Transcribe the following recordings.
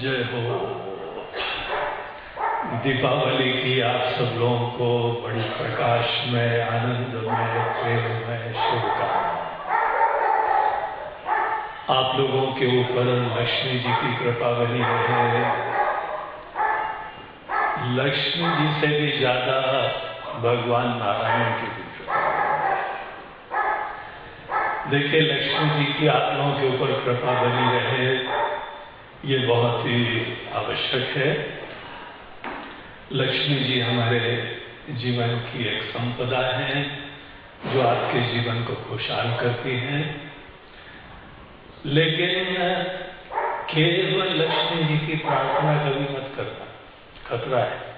जय हो। दीपावली की आप सब लोगों को बड़ी प्रकाश में आनंद में प्रेम में शुभकामना आप लोगों के ऊपर लक्ष्मी जी की कृपा बनी रहे। लक्ष्मी जी से भी ज़्यादा भगवान नारायण की भी कृपा देखिए, लक्ष्मी जी की आप लोगों के ऊपर कृपा बनी रहे। ये बहुत ही आवश्यक है। लक्ष्मी जी हमारे जीवन की एक संपदा है, जो आपके जीवन को खुशहाल करती है। लेकिन केवल लक्ष्मी जी की प्रार्थना कभी मत करना, खतरा है।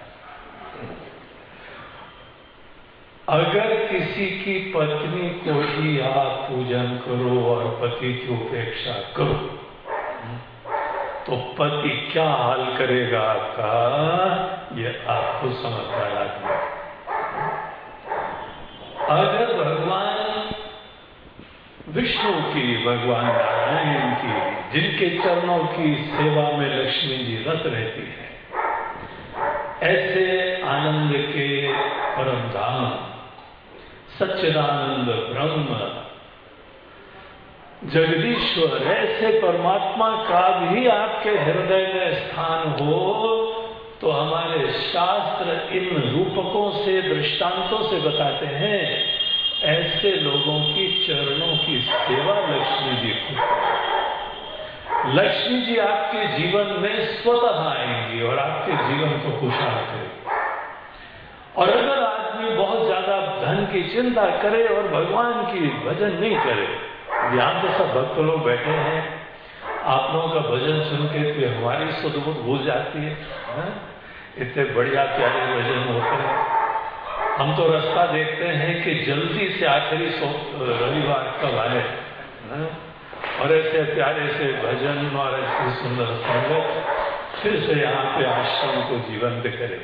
अगर किसी की पत्नी को ही आप पूजन करो और पति की उपेक्षा करो तो पति क्या हाल करेगा आपका? ये आपको समझदार आदमी अगर भगवान विष्णु की, भगवान नारायण की, जिनके चरणों की सेवा में लक्ष्मी जी रत रहती है, ऐसे आनंद के परम धाम, सच्चिदानंद ब्रह्म जगदीश्वर, ऐसे परमात्मा का भी आपके हृदय में स्थान हो तो हमारे शास्त्र इन रूपकों से, दृष्टांतों से बताते हैं। ऐसे लोगों की चरणों की सेवा लक्ष्मी जी को लक्ष्मी जी आपके जीवन में स्वतः आएँगी और आपके जीवन को खुशहाल करेगी। और अगर आदमी बहुत ज़्यादा धन की चिंता करे और भगवान की भजन नहीं करे यहाँ तो सब भक्त लोग बैठे हैं। आप लोगों का भजन सुन के तो हमारी सुदबुद भूल जाती है, है? इतने बढ़िया प्यारे भजन होते हैं। हम तो रास्ता देखते हैं कि जल्दी से आखिरी रविवार कब आए और ऐसे प्यारे से भजन और ऐसी सुंदर संगत फिर से यहाँ पे आश्रम को जीवंत करे।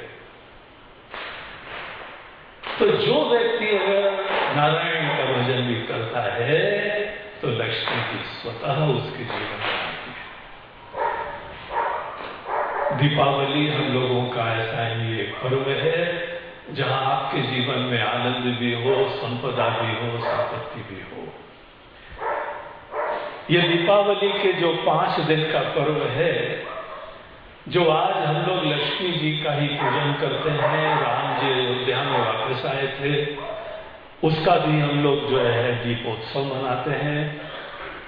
तो जो व्यक्ति अगर नारायण का भजन भी करता है तो लक्ष्मी की स्वतः उसके जीवन में आती है। दीपावली हम लोगों का ऐसा ही एक पर्व है, जहाँ आपके जीवन में आनंद भी हो, संपदा भी हो, संपत्ति भी हो। ये दीपावली के जो पाँच दिन का पर्व है, जो आज हम लोग लक्ष्मी जी का ही पूजन करते हैं, राम जी अयोध्या में वापस आए थे उसका भी हम लोग जो है दीपोत्सव मनाते हैं।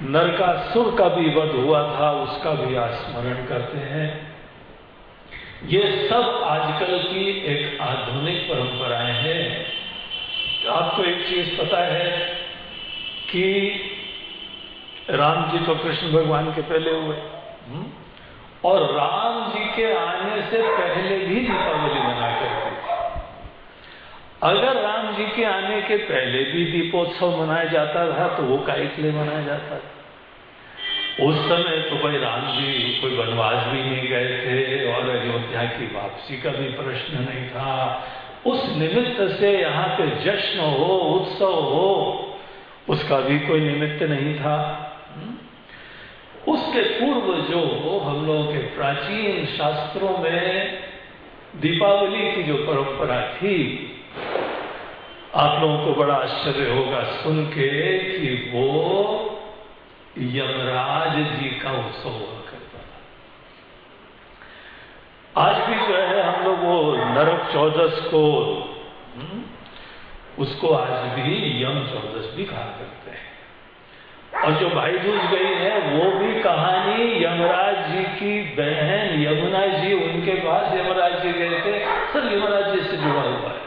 नरकासुर का भी वध हुआ था, उसका भी स्मरण करते हैं। ये सब आजकल की एक आधुनिक परंपराएँ हैं। आपको एक चीज़ पता है कि राम जी तो कृष्ण भगवान के पहले हुए। और राम जी के आने से पहले भी दीपावली मना करते थे अगर राम जी के आने के पहले भी दीपोत्सव मनाया जाता था तो वो के लिए मनाया जाता था? उस समय तो भाई राम जी कोई वनवास भी नहीं गए थे, और अयोध्या की वापसी का भी प्रश्न नहीं था। उस निमित्त से यहाँ पे जश्न हो, उत्सव हो, उसका भी कोई निमित्त नहीं था। उसके पूर्व जो हो, हम लोगों के प्राचीन शास्त्रों में दीपावली की जो परंपरा थी आप लोगों को बड़ा आश्चर्य होगा सुन के कि वो यमराज जी का उत्सव हुआ करता था। आज भी जो है हम लोग वो नरक चौदस को उसको आज भी यम चौदस भी कहा करते हैं। और जो भाई दूज गई है, वो भी कहानी यमराज जी की बहन यमुना जी, उनके पास यमराज जी गए थे। सब यमराज जी से जुड़ा हुआ है।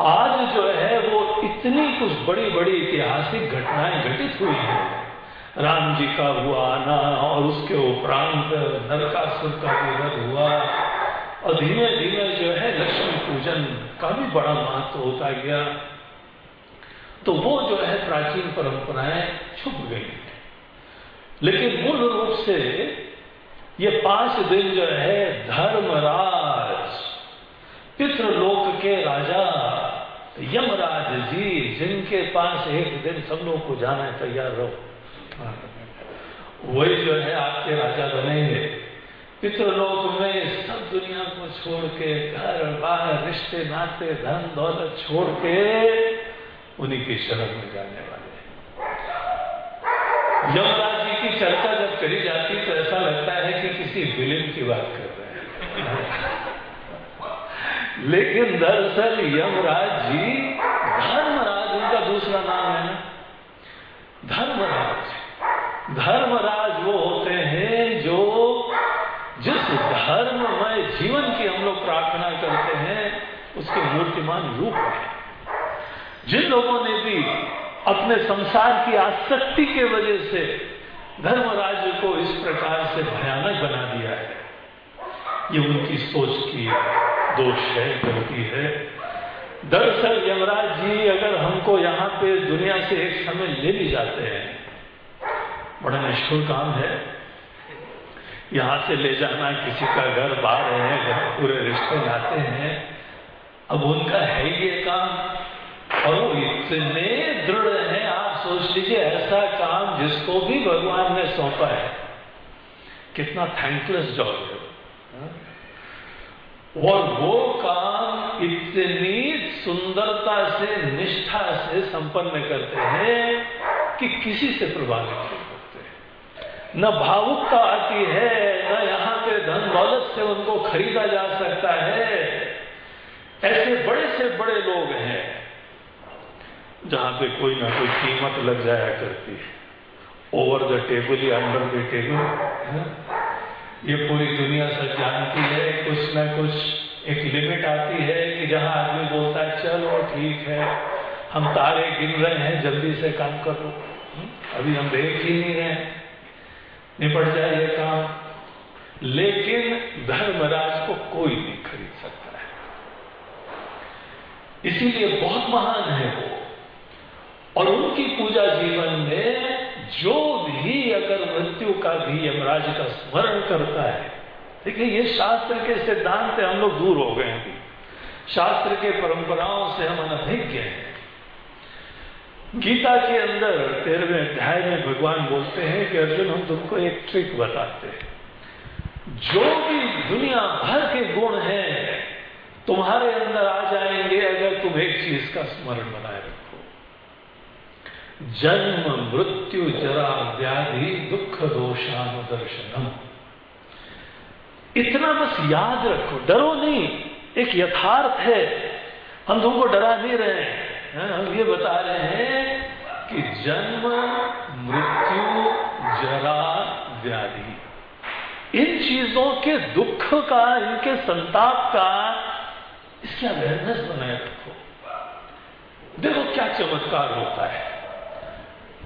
आज जो है वो इतनी कुछ बड़ी बड़ी ऐतिहासिक घटनाएँ घटित हुई हैं। राम जी का हुआ आना और उसके उपरांत नरकासुर का विवध हुआ और धीमे धीमे जो है लक्ष्मी पूजन का भी बड़ा महत्व होता गया। तो वो जो है प्राचीन परंपराएँ छुप गई लेकिन मूल रूप से ये पाँच दिन जो है धर्मराज, पितृलोक के राजा यमराज जी, जिनके पास एक दिन सब लोग को जाना है, तैयार रहो। वही जो है आपके राजा बनेंगे। पितृलोक में सब दुनिया को छोड़ के, घर बार रिश्ते, नाते, धन, दौलत छोड़ के उन्हीं की शरण में जाने वाले यमराज जी की चर्चा जब करी जाती तो ऐसा लगता है कि किसी विलिन की बात कर रहे हैं। लेकिन दरअसल यमराज जी, धर्मराज, उनका दूसरा नाम है ना? धर्मराज। धर्मराज वो होते हैं जो जिस धर्ममय जीवन की हम लोग प्रार्थना करते हैं, उसके मूर्तिमान रूप है। जिन लोगों ने भी अपने संसार की आसक्ति के वजह से धर्मराज को इस प्रकार से भयानक बना दिया है, ये उनकी सोच की दोष है गलती है। दरअसल यमराज जी, अगर हमको यहाँ पे दुनिया से एक समय ले भी जाते हैं, बड़ा निष्ठुर काम है। यहाँ से ले जाना, किसी का घर बाहर है, घर, पूरे रिश्ते जाते हैं। अब उनका है ये काम, और वो इतने दृढ़ है, आप सोच लीजिए, ऐसा काम जिसको भी भगवान ने सौंपा है। कितना थैंकलेस जॉब है। हाँ? और वो काम इतनी सुंदरता से, निष्ठा से संपन्न करते हैं कि किसी से प्रभावित नहीं होते न भावुकता आती है, न यहाँ पे धन दौलत से उनको खरीदा जा सकता है। ऐसे बड़े से बड़े लोग हैं जहाँ पे कोई ना कोई कीमत लग जाया करती है। ओवर द टेबल या अंडर द टेबल ये पूरी दुनिया सब जानती है कुछ ना कुछ एक लिमिट आती है कि जहाँ आदमी बोलता है चलो ठीक है हम तारे गिन रहे हैं जल्दी से काम कर। लो हम्म, अभी हम देख ही नहीं रहे निपट जाए ये काम। लेकिन धर्मराज को कोई नहीं खरीद सकता है। इसीलिए बहुत महान है वो। और उनकी पूजा जीवन में जो भी अगर मृत्यु का भी यमराज का स्मरण करता है, देखिए ये शास्त्र के सिद्धांत हम लोग दूर हो गए अभी शास्त्र के परंपराओं से हम अनभिज्ञ हैं। गीता के अंदर तेरहवें अध्याय में भगवान बोलते हैं कि अर्जुन, हम तुमको एक ट्रिक बताते हैं। जो भी दुनिया भर के गुण हैं, तुम्हारे अंदर आ जाएँगे अगर तुम एक चीज़ का स्मरण बनाए रखो। जन्म, मृत्यु, जरा, व्याधि, दुख, दोषानुदर्शनम। इतना बस याद रखो, डरो नहीं। एक यथार्थ है। हम तुमको डरा नहीं रहे हैं। हम ये बता रहे हैं कि जन्म, मृत्यु, जरा, व्याधि। इन चीज़ों के दुख का, इनके संताप का, इसकी अवेयरनेस बनाए रखो। देखो क्या चमत्कार होता है।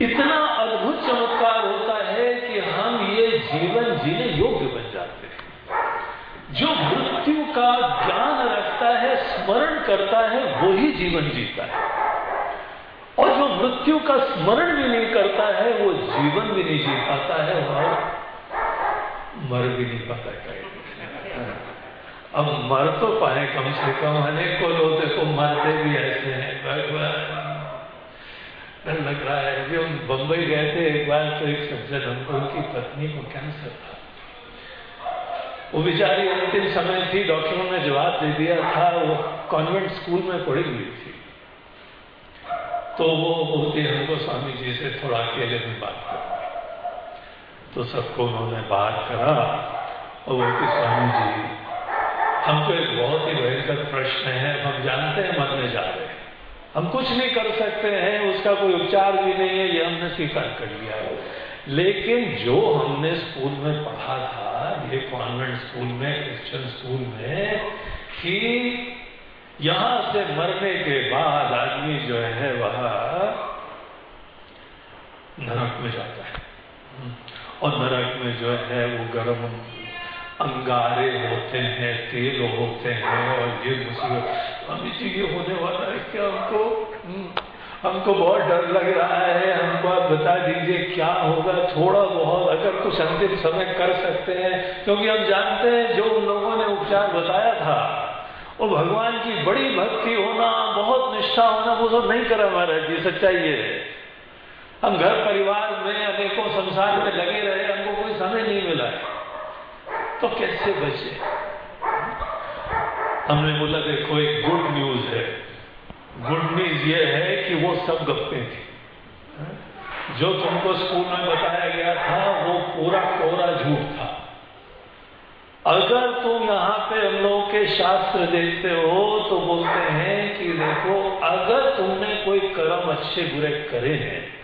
इतना अद्भुत चमत्कार होता है कि हम ये जीवन जीने योग्य बन जाते हैं। जो मृत्यु का ज्ञान रखता है, स्मरण करता है वो ही जीवन जीता है। और जो मृत्यु का स्मरण भी नहीं करता है, वो जीवन भी नहीं जी पाता है और मर भी नहीं पाता कहीं अब मर तो पाए कम से कम अनेक लोग देखो मरते भी ऐसे हैं। भगवान। डर लग रहा है अभी हम बम्बई गए थे एक बार तो एक सज्जन हमको उनकी पत्नी को कैंसर था। वो बेचारी अंतिम समय थी, डॉक्टरों ने जवाब दे दिया था, वो कॉन्वेंट स्कूल में पढ़ी हुई थी। तो वो बोलती हमको स्वामी जी से थोड़ा अकेले में बात कर। तो सबको उन्होंने बात करा और बोलती, स्वामी जी, हमको एक बहुत ही भयंकर प्रश्न है, हम जानते हैं मरने जा रहे हम कुछ नहीं कर सकते हैं, उसका कोई उपचार भी नहीं है, ये हमने स्वीकार कर लिया। है लेकिन जो हमने स्कूल में पढ़ा था, ये कॉन्वेंट स्कूल में, क्रिश्चियन स्कूल में, कि यहाँ से मरने के बाद आदमी जो है, वह नरक में जाता है। और नरक में जो है, वो गर्म अंगारे होते हैं, तेल होते हैं और ये मुसीबत जी ये होने वाला है क्या हमको हम्म, हमको बहुत डर लग रहा है। हमको आप बता दीजिए क्या होगा। थोड़ा बहुत अगर कुछ अंतिम समय कर सकते हैं क्योंकि हम जानते हैं जो उन लोगों ने उपचार बताया था वो भगवान की बड़ी भक्ति होना बहुत निष्ठा होना वो सब नहीं करा महाराज जी सच्चाई है। हम घर परिवार में अनेकों संसार में लगे रहे हमको कोई समय नहीं मिला। तो कैसे बचे? हमने बोला, देखो, एक गुड न्यूज़ है। गुड न्यूज़ ये है कि वो सब गप्पे थी। जो तुमको स्कूल में बताया गया था, वो पूरा कोरा झूठ था। अगर तुम यहाँ पे हम लोगों के शास्त्र देखते हो तो बोलते हैं कि देखो, अगर तुमने कोई कर्म अच्छे बुरे करे हैं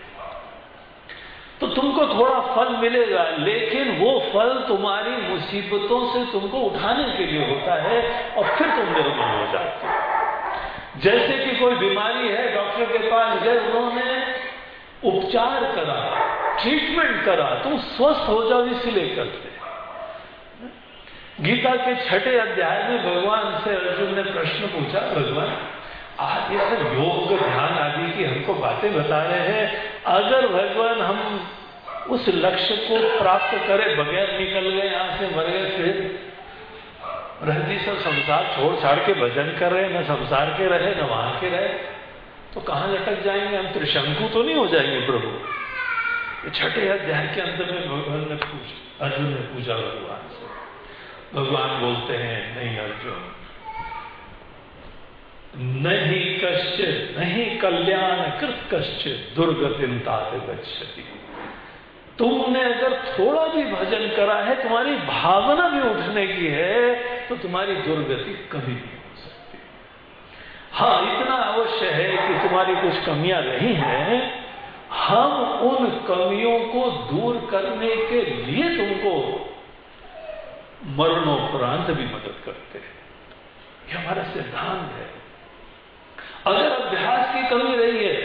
तो तुमको थोड़ा फल मिलेगा, लेकिन वो फल तुम्हारी मुसीबतों से तुमको उठाने के लिए होता है और फिर तुम निर्मल हो जाते हो। जैसे कि कोई बीमारी है, डॉक्टर के पास गए, उन्होंने उपचार करा ट्रीटमेंट करा, तुम स्वस्थ हो जाओ इसलिए करते गीता के छठे अध्याय में भगवान से अर्जुन ने प्रश्न पूछा, भगवान आज ये सब योग ध्यान आदि की हमको बातें बता रहे हैं। अगर भगवान हम उस लक्ष्य को प्राप्त करें, बगैर निकल गए यहाँ से मर गए, फिर रहती सब संसार छोड़ छाड़ के भजन कर रहे न संसार के रहे, न वहाँ के रहे तो कहाँ लटक जाएँगे? हम त्रिशंकु तो नहीं हो जाएँगे, प्रभु। छठे अध्याय के अंत में भगवान ने पूछ, अर्जुन ने पूछा भगवान से। भगवान बोलते हैं, नहीं, अर्जुन नहीं कश्च नहीं कल्याण कृत कश्च दुर्गतिम तात गच्छति। तुमने अगर थोड़ा भी भजन करा है, तुम्हारी भावना भी उठने की है तो तुम्हारी दुर्गति कभी नहीं हो सकती। हाँ इतना अवश्य है कि तुम्हारी कुछ कमियाँ रही हैं। हम उन कमियों को दूर करने के लिए तुमको मरणोपरांत भी मदद करते हैं। यह हमारा सिद्धांत है। अगर अभ्यास की कमी रही है,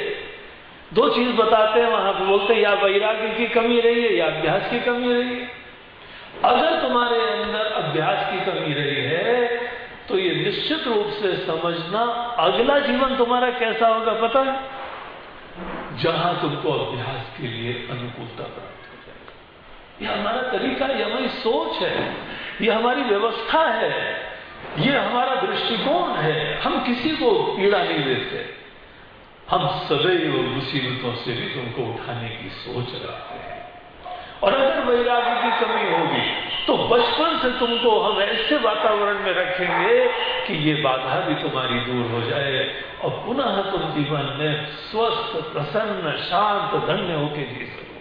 दो चीज़ बताते हैं वहाँ बोलते हैं, या वैराग्य की कमी रही है, या अभ्यास की कमी रही है। अगर तुम्हारे अंदर अभ्यास की कमी रही है तो ये निश्चित रूप से समझना अगला जीवन तुम्हारा कैसा होगा, पता है? जहाँ तुमको अभ्यास के लिए अनुकूलता प्राप्त हो जाएगी। यह हमारा तरीका यह हमारी सोच है यह हमारी व्यवस्था है। ये हमारा दृष्टिकोण है। हम किसी को पीड़ा नहीं देते। हम सदैव मुसीबतों से भी तुमको उठाने की सोच रखते हैं। और अगर वैराग्य की कमी होगी तो बचपन से तुमको हम ऐसे वातावरण में रखेंगे कि ये बाधा भी तुम्हारी दूर हो जाए और पुनः तुम जीवन में स्वस्थ, प्रसन्न, शांत, धन्य होके जी सको।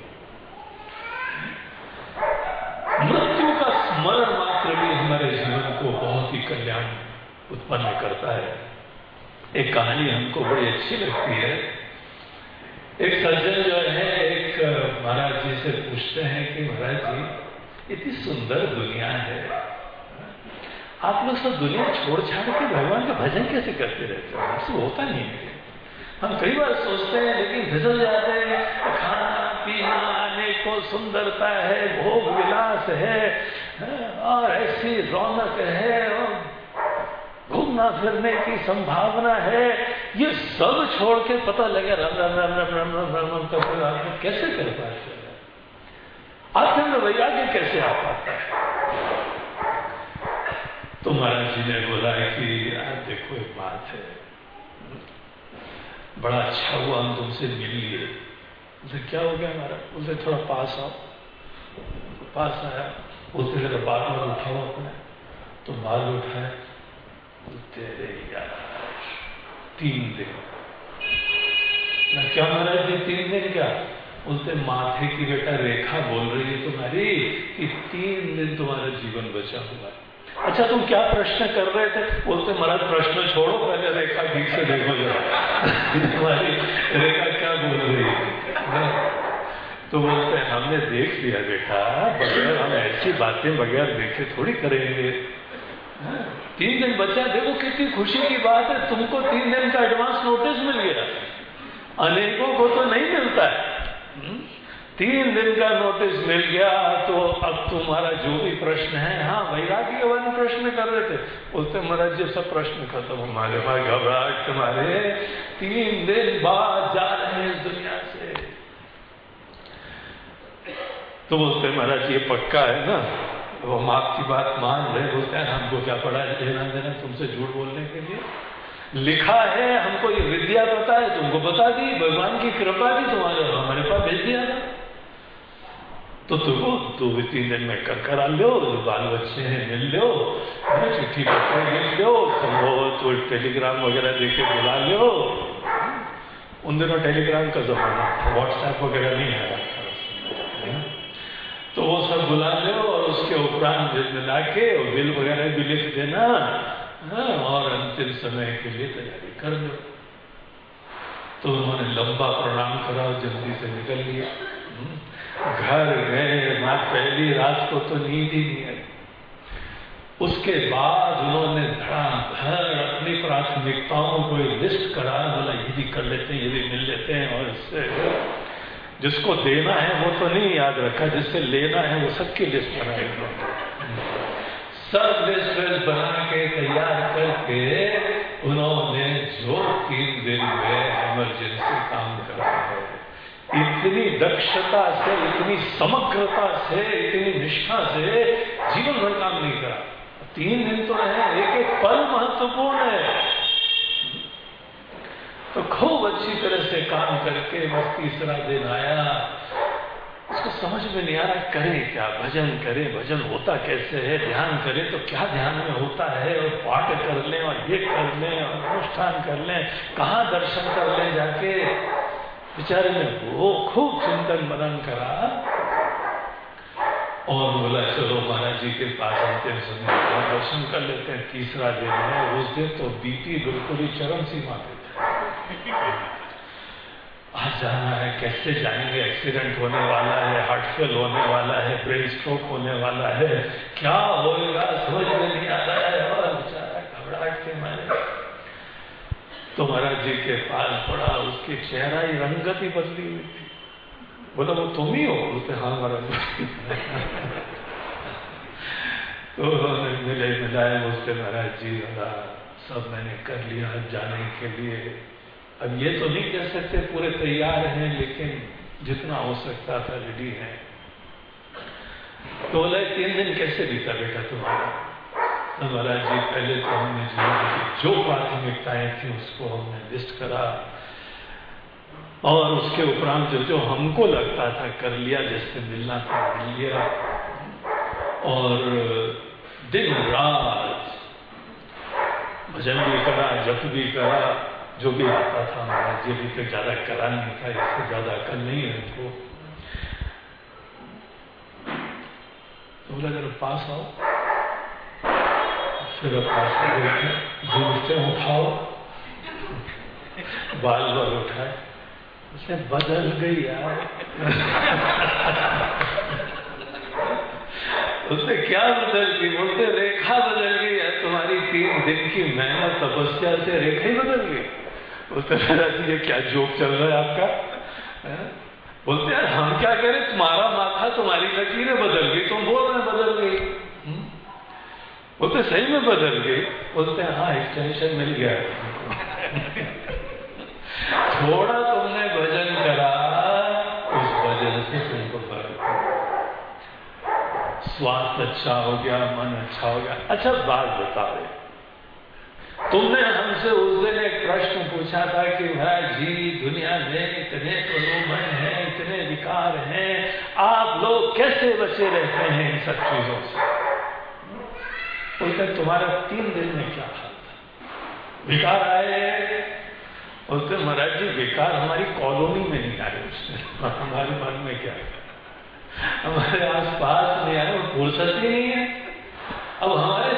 मृत्यु का स्मरण मात्र उत्पन्न करता है। एक कहानी हमको बड़ी अच्छी लगती है। एक सज्जन जो है, एक महाराज जी से पूछते हैं कि महाराज जी, इतनी सुंदर दुनिया है। आप लोग सब दुनिया छोड़ छाड़ के भगवान का भजन कैसे करते रहते हो? हमसे होता नहीं है। हम कई बार सोचते हैं, लेकिन फिसल जाते हैं, खाना, पीना अनेकों सुंदरता है, भोग विलास है, और ऐसी रौनक है, और घूमना फिरने की संभावना है ये सब छोड़ के पता लगे राम राम राम राम राम राम राम राम करते आदमी कैसे कर आत्म में वैराग्य कैसे आ पाता है तो महाराज जी ने बोला कि यार देखो एक बात है बड़ा अच्छा हुआ हम तुमसे मिल लिए उसे क्या हो गया हमारा उसे थोड़ा पास आओ पास आया उसने जरा बाल उठाओ अपने तो बाल उठाए तेरे यार तीन दिन मैं क्या महाराज जी तीन दिन क्या? उसने माथे की बेटा रेखा बोल रही है तुम्हारी कि तीन दिन तुम्हारा जीवन बचा हुआ है। अच्छा तुम क्या प्रश्न कर रहे थे? बोलते, महाराज, प्रश्न छोड़ो, पहले रेखा ठीक से देखो जरा। तुम्हारी रेखा क्या बोल रही है? तो बोलते, हमने देख लिया बेटा, बगैर हम ऐसी बातें बगैर देखे थोड़ी करेंगे। तीन दिन बच्चा देखो कितनी खुशी की बात है, तुमको तीन दिन का एडवांस नोटिस मिल गया। अनेकों को तो नहीं मिलता है। तीन दिन का नोटिस मिल गया तो अब तुम्हारा जो भी प्रश्न है हाँ वैराग्य वाले प्रश्न कर रहे थे। बोलते महाराज जी, सब प्रश्न खत्म हमारे पास घबराहट तुम्हारे। तीन दिन बाद जा रहे हैं इस दुनिया से। तो बोलते महाराज, ये पक्का है ना? वो हम आपकी बात मान रहे बोलते हैं, हमको क्या पड़ा है? देना देना तुमसे झूठ बोलने के लिए। लिखा है, हमको ये विद्या पता है, तुमको बता दी भगवान की कृपा थी तुम्हारे हमारे पास भेज दिया था। तो तुमको दो तीन दिन में कर करा लो बाल बच्चे हैं मिल लो चिट्ठी पत्र मिल लो संभव तो टेलीग्राम वगैरह देके बुला लो। उन दिनों टेलीग्राम का जमाना व्हाट्सएप वगैरह नहीं आया तो वो सब बुला लो और उसके उपरांत मिला के बिल वगैरह भी लिख देना। हाँ, और अंतिम समय के लिए तैयारी कर लो। तो उन्होंने लंबा प्रणाम करा जल्दी से निकल लिया हम्म। घर गए माँ पहली रात को तो नींद ही नहीं आई। उसके बाद उन्होंने धड़ाधड़ अपनी प्राथमिकताओं को लिस्ट करा बोला ये भी कर लेते हैं ये भी मिल लेते हैं और इससे जिसको देना है वो तो नहीं याद रखा जिससे लेना है वो सबकी लिस्ट बनाई सब लिस्ट बना के तैयार करके उन्होंने जो तीन दिन में इमरजेंसी काम करा है। इतनी दक्षता से, इतनी समग्रता से, इतनी निष्ठा से जीवन भर काम नहीं करा। तीन दिन तो रहे एक एक पल महत्वपूर्ण है। तो खूब अच्छी तरह से काम करके बस तीसरा दिन आया। उसको समझ में नहीं आ रहा, करे क्या? भजन करे, भजन होता कैसे है? ध्यान करे तो क्या ध्यान में होता है? और पाठ कर लें, और ये कर लें, और अनुष्ठान कर लें, कहा दर्शन कर लें जाके? बेचारे ने वो खूब चिंतन मनन करा। और बोला, चलो महाराज जी के पास अंतिम समय दर्शन कर लेते हैं, तीसरा दिन है। उस दिन तो बीपी बिल्कुल ही चरम सीमा था आज जाना है, कैसे जाएँगे? एक्सीडेंट होने वाला है, हार्ट फेल होने वाला है, ब्रेन स्ट्रोक होने वाला है। क्या होएगा? समझ में नहीं आता है। और बेचारा घबराहट के मारे। तो महाराज जी के पास पड़ा, उसकी चेहरा ही रंगत ही बदली हुई थी। बोला, वो तुम ही हो? बोलते हाँ महाराज तो मिले मिलाए उससे महाराज जी सब मैंने कर लिया जाने के लिए। अब ये तो नहीं कह सकते पूरे तैयार हैं, लेकिन जितना हो सकता था रेडी है। तो बोला, तीन दिन कैसे बीता बेटा तुम्हारा? तो महाराज जी, पहले तो हमने जो प्राथमिकताएँ थी, उसको हमने लिस्ट करा। और उसके उपरांत जो जो हमको लगता था, कर लिया, जिससे मिलना था, मिल लिया। और दिन, रात, भजन भी करा, जप भी करा। जो भी आता था महाराज जी भी तो ज़्यादा करा नहीं था, इससे ज़्यादा अकल नहीं है उनको तो बोला जरा पास आओ, फिर अब पास घूमते उठाओ बाल बाल उठाए। उसे बदल गई यार। उसने, क्या बदल गई? बोलते, रेखा बदल गई है तुम्हारी तीन दिन की मेहनत तपस्या से रेखा ही बदल गई। महाराज जी ये क्या जोक चल रहा है आपका? बोलते यार हम क्या करें तुम्हारा माथा तुम्हारी लकीरें बदल गई, तुम बोल रहे बदल गई। हम्म? बोलते, सही में बदल गई। बोलते हैं एक्सटेंशन मिल गया। थोड़ा तुमने भजन करा, उस भजन से तुमको स्वास्थ्य अच्छा हो गया, मन अच्छा हो गया। अच्छा बात बता रहे तुमने हमसे उस दिन एक प्रश्न पूछा था कि भाई जी, दुनिया में इतने प्रलोभन हैं, इतने विकार हैं, आप लोग कैसे बचे रहते हैं इन सब चीज़ों से? बोलते तुम्हारा तीन दिन में क्या हाल था? विकार आए बोलते महाराज जी, विकार हमारी कॉलोनी में नहीं आए उसने हमारे मन में क्या हमारे आसपास में आए फुर्सत ही नहीं है। अब हमारे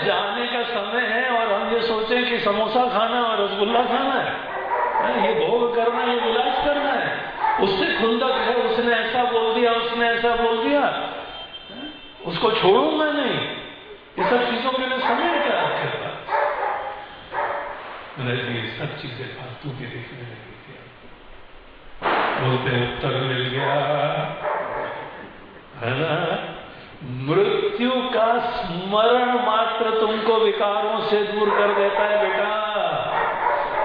का समय है और हम ये सोचें कि समोसा खाना और रसगुल्ला खाना है। ये भोग करना, ये विलास करना है। उससे खुंदक है, उसने ऐसा बोल दिया, उसने ऐसा बोल दिया। उसको छोड़ूँगा नहीं। ये सब चीज़ों के लिए समय क्या आपके पास ये सब चीज़ें फालतू की देखने लगी थी। बोलते, उत्तर मिल गया। है ना? मृत्यु का स्मरण मात्र तुमको विकारों से दूर कर देता है बेटा।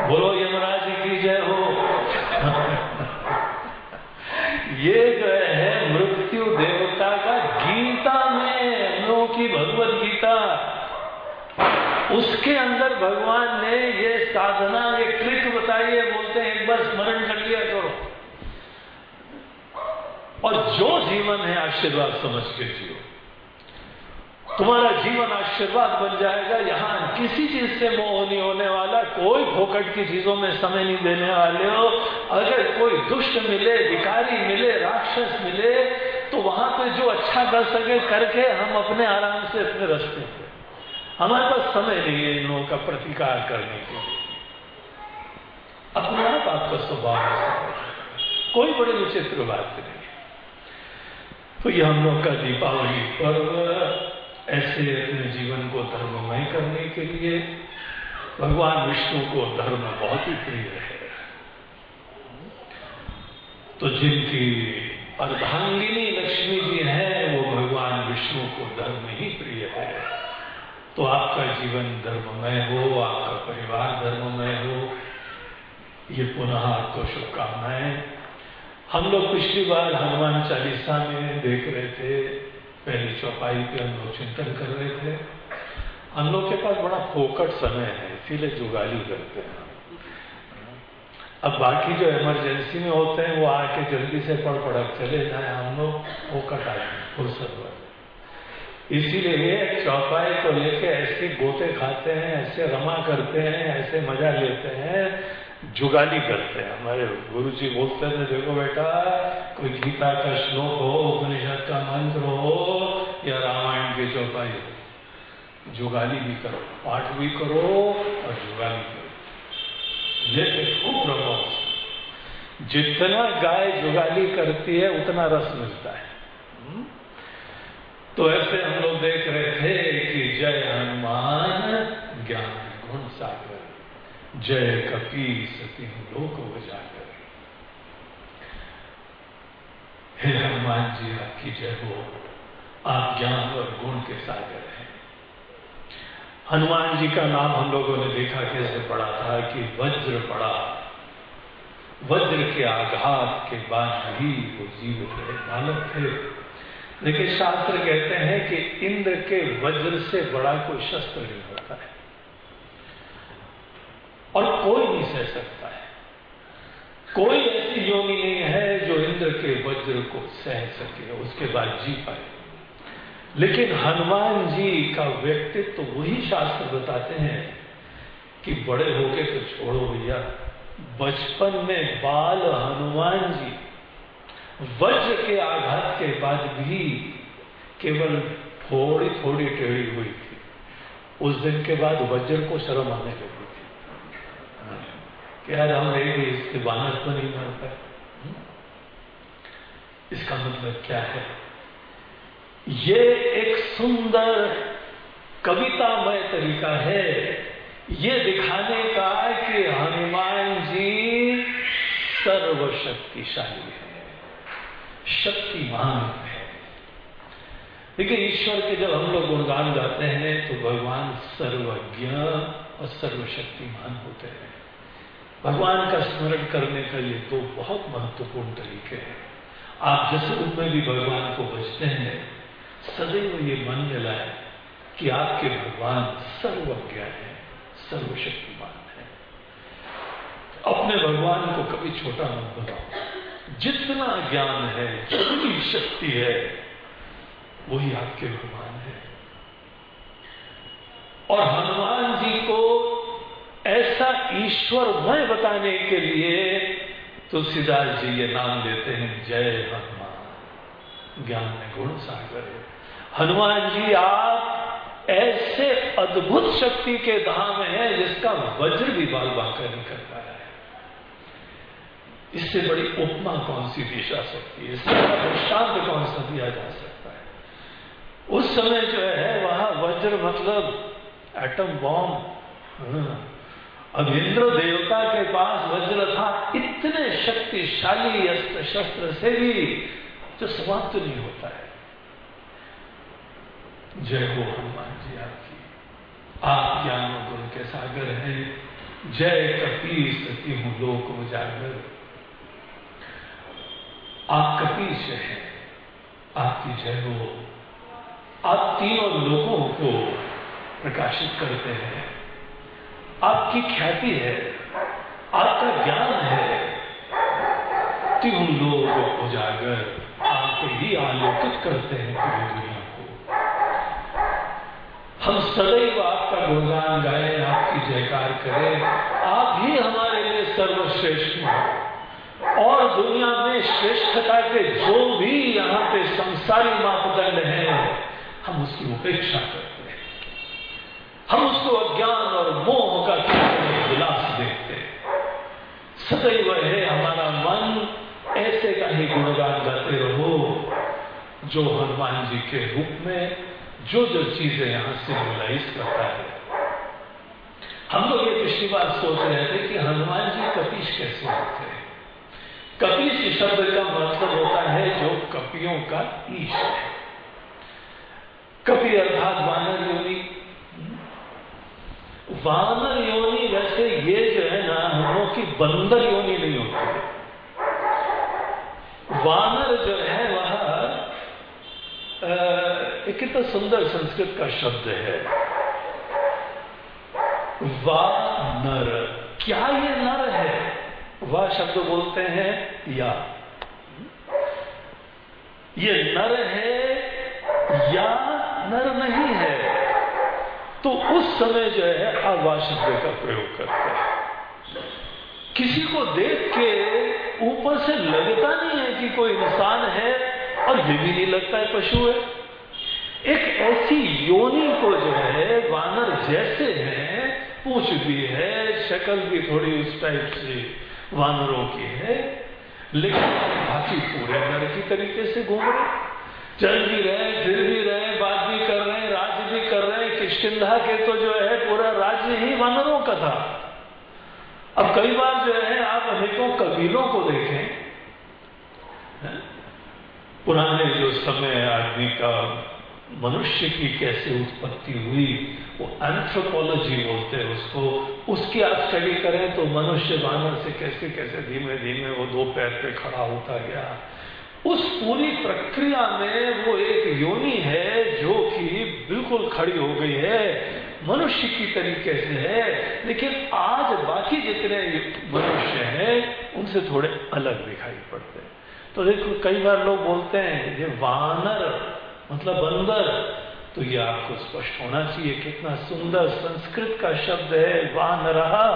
बोलो, यमराज की जय हो। ये जो है मृत्यु देवता का गीता में की भगवत गीता। उसके अंदर भगवान ने ये साधना, ये ट्रिक बताई है, बोलते हैं, एक बार स्मरण कर लिया करो। और जो जीवन है, आशीर्वाद समझ के जियो। तुम्हारा जीवन आशीर्वाद बन जाएगा। यहाँ किसी चीज़ से मोह नहीं होने वाला। कोई फोकट की चीज़ों में समय नहीं देने वाले हो। अगर कोई दुष्ट मिले भिकारी मिले, राक्षस मिले तो वहाँ पे जो अच्छा कर सके, करके हम अपने आराम से अपने रस्ते पे। हमारे पास समय नहीं है इन लोगों का प्रतिकार करने के लिए। अपने आप आपका स्वभाव कोई बड़ी विचित्र बात नहीं। तो ये हम लोग का दीपावली पर्व ऐसे अपने जीवन को धर्ममय करने के लिए भगवान विष्णु को धर्म बहुत ही प्रिय है। तो जिनकी अर्धांगिनी लक्ष्मी जी है, वो भगवान विष्णु को धर्म ही प्रिय है। तो आपका जीवन धर्ममय हो, आपका परिवार धर्ममय हो, ये पुनः आपको शुभकामनाएँ। हम लोग पिछली बार हनुमान चालीसा में देख रहे थे पहली चौपाई पे हम लोग चिंतन कर रहे थे। हम लोग के पास बड़ा फोकट समय है, इसीलिए जुगाली करते हैं अब बाकी जो इमरजेंसी में होते हैं, वो आके जल्दी से पढ़ पड़क चले जाए हम लोग फोकट आए फुर्सत इसीलिए चौपाई को लेके ऐसे गोते खाते हैं, ऐसे रमा करते हैं, ऐसे मज़ा लेते हैं जुगाली करते हैं। हमारे गुरु जी बोलते थे, देखो बेटा, कोई गीता का श्लोक हो, उपनिषद का मंत्र हो या रामायण की चौपाई हो, जुगाली भी करो, पाठ भी करो और जुगाली करो। लेकिन खूब प्रभाव जितना गाय जुगाली करती है, उतना रस मिलता है। हम्म? तो ऐसे हम लोग देख रहे थे कि जय हनुमान ज्ञान। जय कपी सती लोक उजागर हे हनुमान जी, आपकी जय हो। आप ज्ञान और गुण के सागर हैं। हनुमान जी का नाम हम लोगों ने देखा कैसे पढ़ा था कि वज्र पड़ा। वज्र के आघात के बाद ही वो जीव रहे बालक थे। लेकिन शास्त्र कहते हैं कि इंद्र के वज्र से बड़ा कोई शस्त्र नहीं होता है। और कोई नहीं सह सकता है। कोई ऐसी योनि नहीं है जो इंद्र के वज्र को सह सके, उसके बाद जी पाए। लेकिन हनुमान जी का व्यक्तित्व तो वही शास्त्र बताते हैं कि बड़े होके तो छोड़ो भैया। बचपन में बाल हनुमान जी वज्र के आघात के बाद भी केवल थोड़ी थोड़ी टेढ़ी हुई थी। उस दिन के बाद वज्र को शर्म आने लगी। क्या हम रहेंगे इसके बानर तो नहीं मारता इसका मतलब क्या है? ये एक सुंदर कवितामय तरीका है। ये दिखाने का कि हनुमान जी सर्वशक्तिशाली है, शक्तिमान है। देखिए, ईश्वर के जब हम लोग गुणगान गाते हैं तो भगवान सर्वज्ञ और सर्वशक्तिमान होते हैं। भगवान का स्मरण करने का ये दो तो बहुत महत्वपूर्ण तरीके हैं। आप जिस रूप में भी भगवान को बचते हैं, सदैव ये मन में लाए कि आपके भगवान सर्वज्ञ है, सर्वशक्तिमान है। अपने भगवान को कभी छोटा मत बनाओ। जितना ज्ञान है, जितनी शक्ति है, वही आपके भगवान है। और हनुमान जी को ऐसा ईश्वर मैं बताने के लिए तुलसीदास जी ये नाम देते हैं जय हनुमान। ज्ञान में गुण सागर हनुमान जी आप ऐसे अद्भुत शक्ति के धाम हैं जिसका वज्र भी बाल बांका नहीं कर पाया है। इससे बड़ी उपमा कौन सी दी जा सकती है? इससे दृष्टांत कौन सा दिया जा सकता है? उस समय जो है वहाँ वज्र मतलब एटम बॉम्ब हाँ, अब इंद्र देवता के पास वज्र था। इतने शक्तिशाली अस्त्र शस्त्र से भी जो समाप्त नहीं होता है। जय हो हनुमान जी आपकी। आप ज्ञान गुरु के सागर हैं। जय कपीस सती हूँ लोक उजागर। आप कपीश हैं। आपकी जय हो। आप तीनों लोगों को प्रकाशित करते हैं। आपकी ख्याति है, आपका ज्ञान है। तीन लोग उजागर आप ही आलोकित करते हैं पूरी दुनिया को। हम सदैव आपका गुणगान गाएँ, आपकी जयकार करें। आप ही हमारे लिए सर्वश्रेष्ठ हो। और दुनिया में श्रेष्ठता के जो भी यहाँ पे संसारी मापदंड हैं, हम उसकी उपेक्षा करते हैं। हम उसको अज्ञान और मोह का विलास देखते हैं सदैव है, हमारा मन ऐसे का ही गुणगान करते रहो, जो हनुमान जी के रूप में जो जो चीज़ें यहाँ से रियलाइज़ करता है। हम लोग ये पिछली बार सोच रहे थे कि हनुमान जी कपीश कैसे होते हैं। कपीश शब्द का मतलब होता है जो कपियों का ईश है। कपि अर्थात वानर योनि। वानर योनि वैसे ये जो है की बंदर योनि नहीं होती। वानर जो है, वह एक कितना सुंदर संस्कृत का शब्द है। वानर। क्या ये नर है? वह शब्द बोलते हैं, या। ये नर है, या नर नहीं है। तो उस समय जो है आवा शब्द का प्रयोग करते हैं। किसी को देख के ऊपर से लगता नहीं है कि कोई इंसान है और ये भी नहीं लगता है पशु है। एक ऐसी योनि को जो है, वानर जैसे हैं, पूछ भी है, शक्ल भी थोड़ी उस टाइप से वानरों की है, लेकिन बाकी पूरे नर की तरीके से घूम रहे चल भी रहे फिर भी रहे बात भी कर रहे राज्य भी कर रहे किशकिधा के तो जो है पूरा राज्य ही वानरों का था। अब कई बार जो है, आप अनेकों कबीलों को देखें पुराने जो समय आदमी का मनुष्य की कैसे उत्पत्ति हुई, वो एंथ्रोपोलॉजी बोलते हैं उसको, उसकी आप स्टडी करें तो मनुष्य वानर से कैसे कैसे धीमे धीमे वो दो पैर पे खड़ा होता गया। उस पूरी प्रक्रिया में वो एक योनि है जो कि बिल्कुल खड़ी हो गई है। मनुष्य की तरीके से है, लेकिन आज बाकी जितने मनुष्य हैं, उनसे थोड़े अलग दिखाई पड़ते हैं। तो देखो, कई बार लोग बोलते हैं, ये वानर मतलब बंदर। तो ये आपको स्पष्ट होना चाहिए, कितना सुंदर संस्कृत का शब्द है वानरहा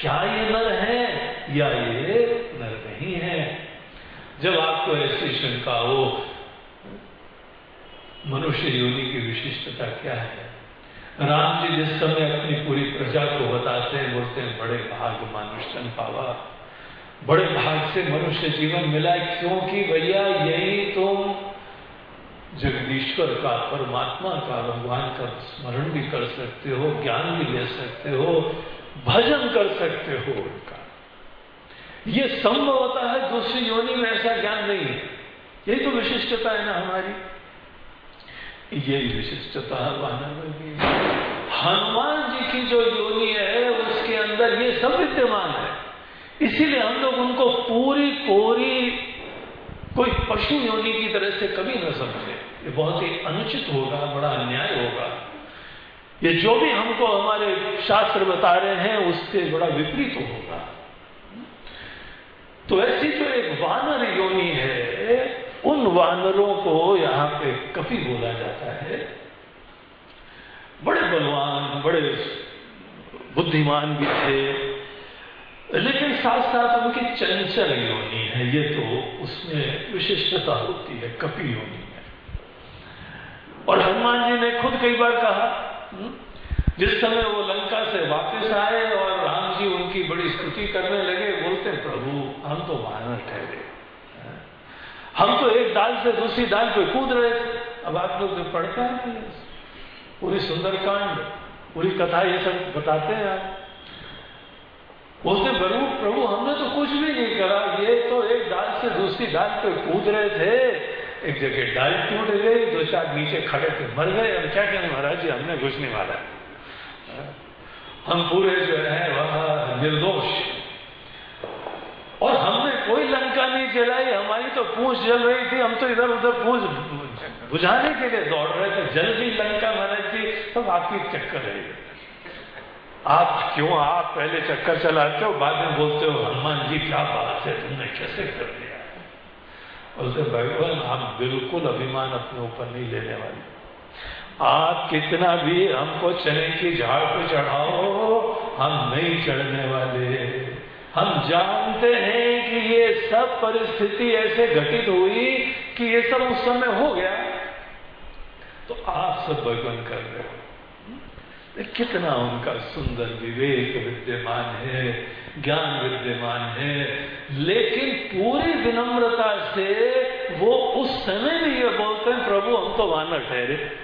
क्या ये नर है, या ये नर नहीं है? जब आपको ऐसी शंका हो, मनुष्य योनि की विशिष्टता क्या है? राम जी जिस समय अपनी पूरी प्रजा को बताते हैं, बोलते हैं, बड़े भाग मानुष्यन पावा बड़े भाग से मनुष्य जीवन मिला क्योंकि भैया यही तुम जगदीश्वर का, परमात्मा का, भगवान का स्मरण भी कर सकते हो, ज्ञान भी ले सकते हो, भजन कर सकते हो उनका। ये संभव होता है दूसरी योनि में ऐसा ज्ञान नहीं है। यही तो विशिष्टता है ना हमारी। यही विशिष्टता है। वानर में हनुमान जी की जो योनि है, उसके अंदर ये सब विद्यमान है। इसीलिए हम लोग उनको पूरी कोरी कोई पशु योनि की तरह से कभी न समझे। ये बहुत ही अनुचित होगा, बड़ा अन्याय होगा। ये जो भी हमको हमारे शास्त्र बता रहे हैं, उससे बड़ा विपरीत होगा। तो ऐसी जो एक वानर योनि है वानरों को यहाँ पे कपि बोला जाता है। बड़े बलवान बड़े बुद्धिमान भी थे। लेकिन साथ साथ उनकी चंचल योनि है ये तो उसमें विशिष्टता होती है कपि योनि है। और हनुमान जी ने खुद कई बार कहा हम्म, जिस समय वो लंका से वापस आए और राम जी उनकी बड़ी स्तुति करने लगे बोलते प्रभु हम तो वानर ठहरे हम तो एक दाल से दूसरी दाल पे कूद रहे थे। अब आप लोग जो पढ़ते हैं पूरी सुंदरकांड, पूरी कथा ये सब बताते हैं आप। बोलते प्रभु प्रभु, हमने तो कुछ भी नहीं करा। ये तो एक दाल से दूसरी दाल पे कूद रहे थे। एक जगह डाल टूट गई, दो चार नीचे खड़े थे, मर गए। हम क्या कहें महाराज जी, हमने नहीं मारा। हम पूरे जो है, वह निर्दोष। और हमने कोई लंका नहीं जलाई, हमारी तो पूछ जल रही थी, हम तो इधर उधर पूछ बुझाने के लिए दौड़ रहे थे, जल भी लंका महाराज जी सब आपकी चक्कर है आप क्यों, आप पहले चक्कर चलाते हो, बाद में बोलते हो, हनुमान जी, क्या बात है, तुमने कैसे कर दिया बोलते, भगवान, आप बिल्कुल अभिमान अपने ऊपर नहीं लेने वाले। आप कितना भी हमको चने की झाड़ पे चढ़ाओ, हम नहीं चढ़ने वाले। हम जानते हैं कि ये सब परिस्थिति ऐसे घटित हुई कि ये सब उस समय हो गया। तो आप सब भगवान कर रहे हो। कितना उनका सुंदर विवेक विद्यमान है, ज्ञान विद्यमान है। लेकिन पूरी विनम्रता से वो उस समय भी ये बोलते हैं, प्रभु, हम तो वानर ठहरे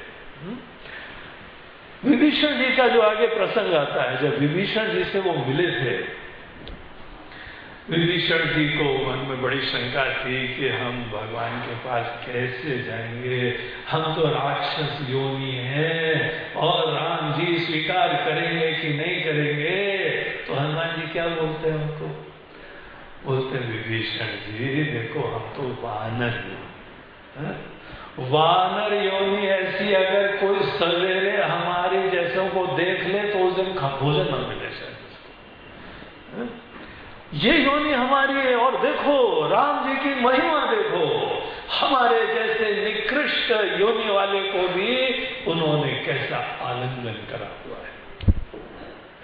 विभीषण जी का जो आगे प्रसंग आता है, जब विभीषण जी से वो मिले थे विभीषण जी को मन में बड़ी शंका थी कि हम भगवान के पास कैसे जाएँगे? हम तो राक्षस योनि हैं और राम जी स्वीकार करेंगे कि नहीं करेंगे? तो हनुमान जी क्या बोलते हैं उनको? बोलते हैं, विभीषण जी, देखो हम तो वानर हाँ? वानर योनि ऐसी अगर कोई सवेरे हमारे जैसों को देख ले तो उस दिन भोजन न मिले हाँ? ये योनि हमारी है और देखो, राम जी की महिमा देखो। हमारे जैसे निकृष्ट योनि वाले को भी उन्होंने कैसा आलिंगन करा हुआ है।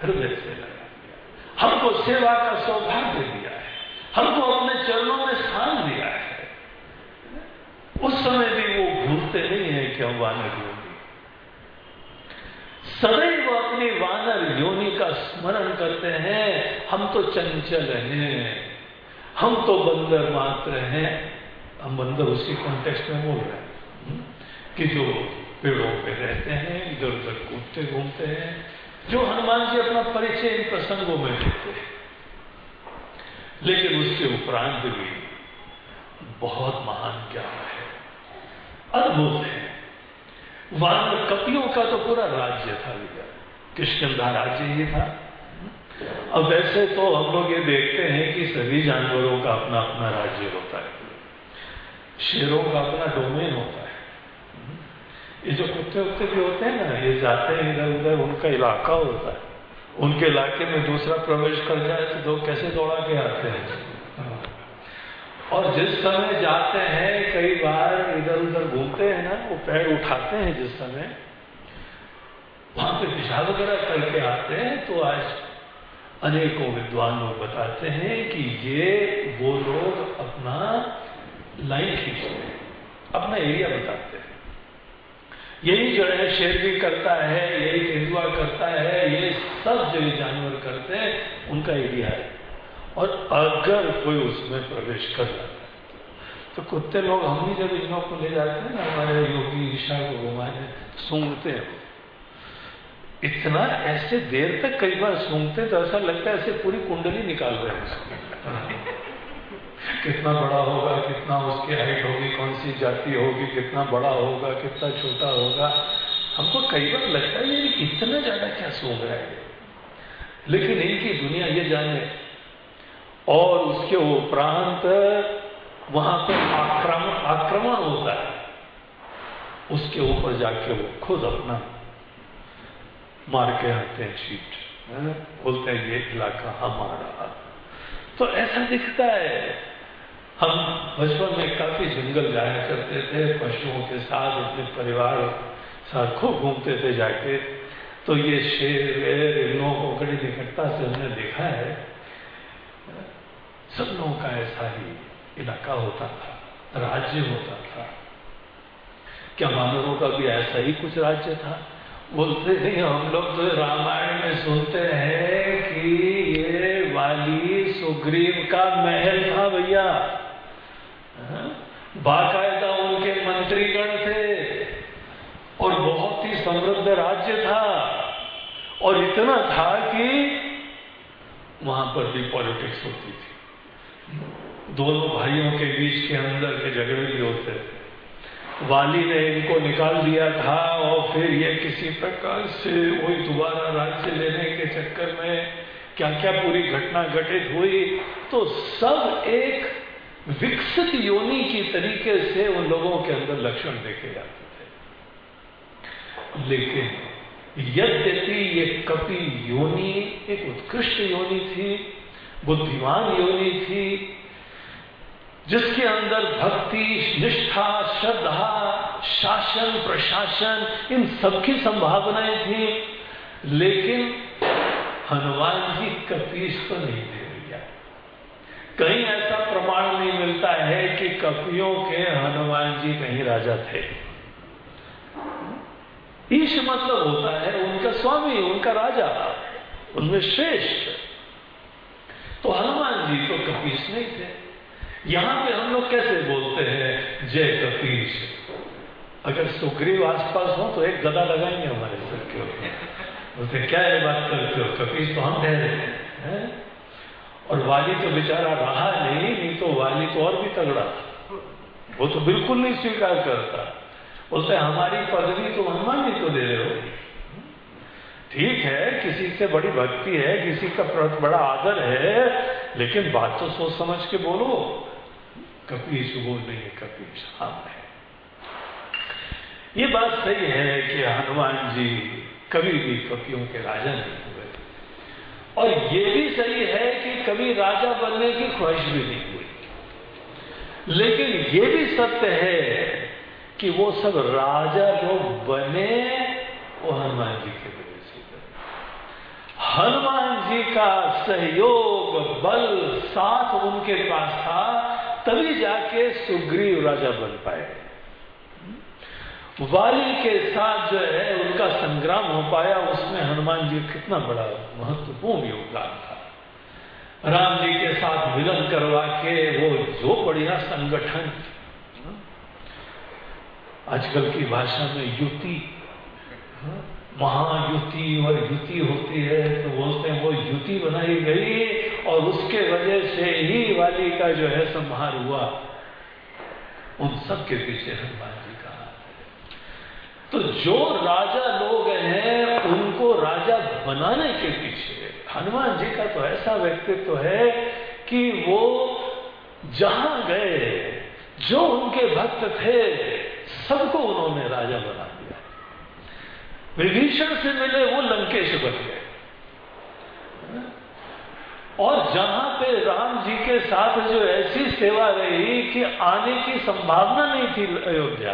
हृदय से लगा दिया। हमको सेवा का सौभाग्य दिया है। हमको अपने चरणों में स्थान दिया है। उस समय भी वो भूलते नहीं है कि हम वानर योनि सदैव अपनी वानर योनि का स्मरण करते हैं। हम तो चंचल हैं। हम तो बंदर मात्र हैं। हम बंदर उसी कॉन्टेक्स्ट में बोल रहे हैं हम्म? कि जो पेड़ों पे रहते हैं, इधर उधर कूदते घूमते हैं, जो हनुमान जी अपना परिचय इन प्रसंगों में देते हैं। लेकिन उसके उपरांत भी बहुत महान ज्ञान है। अद्भुत है। वानर कपियों का तो पूरा राज्य था भैया। किशकिंधा राज्य ही था। अब वैसे तो हम लोग ये देखते हैं कि सभी जानवरों का अपना अपना राज्य होता है। शेरों का अपना डोमेन होता है। ये जो कुत्ते उत्ते भी होते हैं ना, ये जाते हैं इधर उधर उनका इलाका होता है। उनके इलाके में दूसरा प्रवेश कर जाए तो लोग कैसे दौड़ा के आते हैं? और जिस समय जाते हैं, कई बार इधर उधर घूमते हैं ना, वो पैर उठाते हैं जिस समय, वहाँ पे पिशाब वगैरह करके आते हैं तो आज अनेकों विद्वान लोग बताते हैं कि ये, वो लोग अपना लाइन खींचते हैं, अपना एरिया बताते हैं। यही जो है शेर भी करता है, यही तेंदुआ करता है, ये सब जो जानवर करते हैं, उनका एरिया है। और अगर कोई उसमें प्रवेश कर जाता है तो कुत्ते लोग हम भी जब इन को ले जाते हैं ना, हमारे योगी ईशा को घुमाने सूंघते हैं। इतना ऐसे देर तक कई बार सूंघते तो ऐसा लगता है ऐसे पूरी कुंडली निकाल रहे हैं कितना बड़ा होगा, कितना उसकी हाइट होगी, कौन सी जाति होगी, कितना बड़ा होगा, कितना छोटा होगा। हमको कई बार लगता है ये इतना ज़्यादा क्या सूंघ रहा है। लेकिन इनकी दुनिया ये जाने और उसके उपरांत वहाँ पर आक्रमण आक्रमण होता है। उसके ऊपर जाके वो खुद अपना मार के आते हैं चीट बोलते हैं, ये इलाका हमारा तो ऐसा दिखता है। हम बचपन में काफ़ी जंगल जाया करते थे, पशुओं के साथ, अपने परिवार साथ खूब घूमते थे जाके। तो ये शेर, वेर, इन लोगों को बड़ी निकटता से हमने देखा है। सब लोगों का ऐसा ही इलाका होता था, राज्य होता था। क्या मानवों का भी ऐसा ही कुछ राज्य था? बोलते थे हम लोग तो रामायण में सुनते हैं कि ये वाली सुग्रीव का महल था भैया। हाँ? बाकायदा उनके मंत्रीगण थे और बहुत ही समृद्ध राज्य था। और इतना था कि वहाँ पर भी पॉलिटिक्स होती थी। दोनों भाइयों के बीच के अंदर के झगड़े भी होते वाली ने इनको निकाल दिया था और फिर ये किसी प्रकार से वही दोबारा राज्य लेने के चक्कर में क्या क्या पूरी घटना घटित हुई तो सब एक विकसित योनि की तरीके से उन लोगों के अंदर लक्षण देखे जाते थे। लेकिन यद्यपि ये कपि योनि, एक उत्कृष्ट योनि थी बुद्धिमान योनि थी, जिसके अंदर भक्ति, निष्ठा, श्रद्धा, शासन, प्रशासन, इन सबकी संभावनाएँ थी, लेकिन हनुमान जी कपीश तो नहीं थे भैया कहीं ऐसा प्रमाण नहीं मिलता है कि कपियों के हनुमान जी कहीं राजा थे। ईश मतलब होता है उनका स्वामी, उनका राजा, उनमें श्रेष्ठ। तो हनुमान जी तो कपीश नहीं थे। यहाँ पे हम लोग कैसे बोलते हैं, जय कपीश अगर सुग्रीव आसपास हो तो एक गदा लगाएँगे हमारे सर के ऊपर। क्या ये बात करते हो? कपीश तो हम ठहरे हैं और वाली तो बेचारा रहा नहीं नहीं तो वाली तो और भी तगड़ा वो तो बिल्कुल नहीं स्वीकार करता। बोलते हमारी पदवी तो हनुमान जी को दे रहे हो। ठीक है, किसी से बड़ी भक्ति है, किसी का बड़ा आदर है, लेकिन बात तो सोच समझ के बोलो। कपीश वो नहीं है कपीश हम है। ये बात सही है कि हनुमान जी कभी भी कपियों के राजा नहीं हुए। और ये भी सही है कि कभी राजा बनने की ख्वाहिश भी नहीं हुई। लेकिन ये भी सत्य है कि वो सब राजा लोग बने, वो हनुमान जी के बने हनुमान जी का सहयोग, बल, साथ उनके पास था, तभी जाके सुग्रीव राजा बन पाए। वाली के साथ जो है, उनका संग्राम हो पाया, उसमें हनुमान जी कितना बड़ा महत्वपूर्ण योगदान था। राम जी के साथ मिलन करवा के वो जो बढ़िया संगठन, आजकल की भाषा में युति महायुति और युति होती है तो बोलते हैं, वो युति बनाई गई और उसके वजह से ही वाली का जो है संहार हुआ। उन सब के पीछे हनुमान जी का तो जो राजा लोग हैं, उनको राजा बनाने के पीछे, हनुमान जी का तो ऐसा व्यक्तित्व तो है कि वो जहाँ गए, जो उनके भक्त थे, सबको उन्होंने राजा बना विभीषण से मिले वो लंकेश बन गए। और जहाँ पे राम जी के साथ जो ऐसी सेवा रही कि आने की संभावना नहीं थी अयोध्या।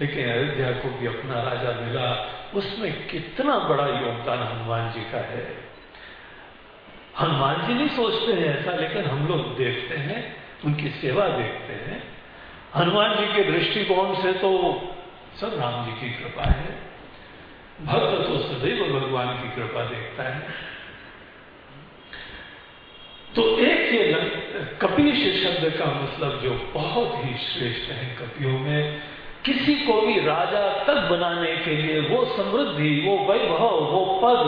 लेकिन अयोध्या को भी अपना राजा मिला, उसमें कितना बड़ा योगदान हनुमान जी का है। हनुमान जी नहीं सोचते हैं ऐसा, लेकिन हम लोग देखते हैं, उनकी सेवा देखते हैं। हनुमान जी के दृष्टिकोण से तो सब राम जी की कृपा है। भक्त तो सदैव भगवान की कृपा देखता है। तो एक ये कपीश शब्द का मतलब जो बहुत ही श्रेष्ठ है कपियों में, किसी को भी राजा तक बनाने के लिए वो समृद्धि, वो वैभव, वो पद,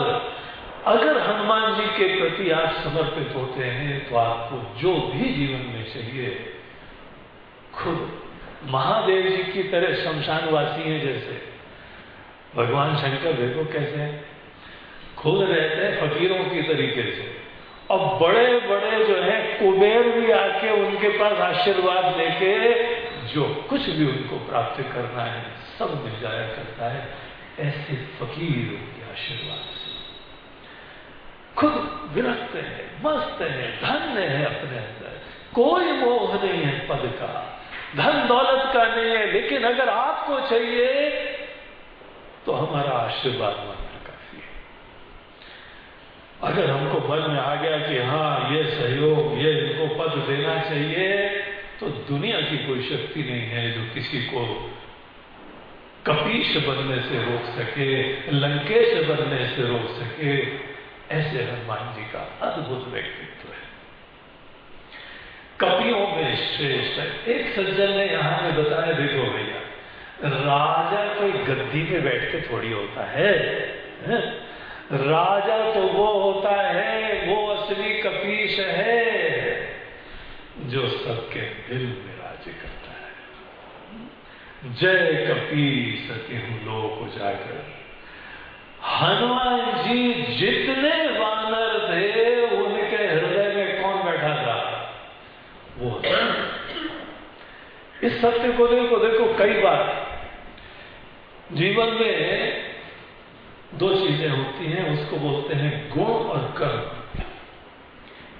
अगर हनुमान जी के प्रति आप समर्पित होते हैं तो आपको जो भी जीवन में चाहिए, खुद महादेव जी की तरह शमशानवासी हैं जैसे। भगवान शंकर देखो कैसे हैं, खुद रहते हैं फकीरों की तरीके से। और बड़े बड़े जो है, कुबेर भी आके उनके पास आशीर्वाद लेके जो कुछ भी उनको प्राप्त करना है, सब मिल जाया करता है, ऐसे फकीरों के आशीर्वाद से। खुद विरक्त है, मस्त है, धन्य है अपने अंदर। कोई मोह नहीं है पद का। धन दौलत का नहीं है, लेकिन अगर आपको चाहिए तो हमारा आशीर्वाद मानना काफ़ी है अगर हमको मन में आ गया कि हाँ ये सहयोग, ये इनको पद देना चाहिए तो दुनिया की कोई शक्ति नहीं है जो किसी को कपीश बनने से रोक सके, लंकेश बनने से रोक सके। ऐसे हनुमान जी का अद्भुत व्यक्तित्व है। कपियों में श्रेष्ठ एक सज्जन ने यहाँ में बताया, देखो भैया राजा कोई गद्दी में बैठ के थोड़ी होता है? राजा तो वो होता है, वो असली कपीश है, जो सबके दिल में राज्य करता है जय कपीस के हूँ लोक उजागर हनुमान जी जितने वानर थे उनके हृदय में कौन बैठा था वो इस सत्य को देखो देखो कई बार। जीवन में दो चीज़ें होती हैं, उसको बोलते हैं गुण और कर्म।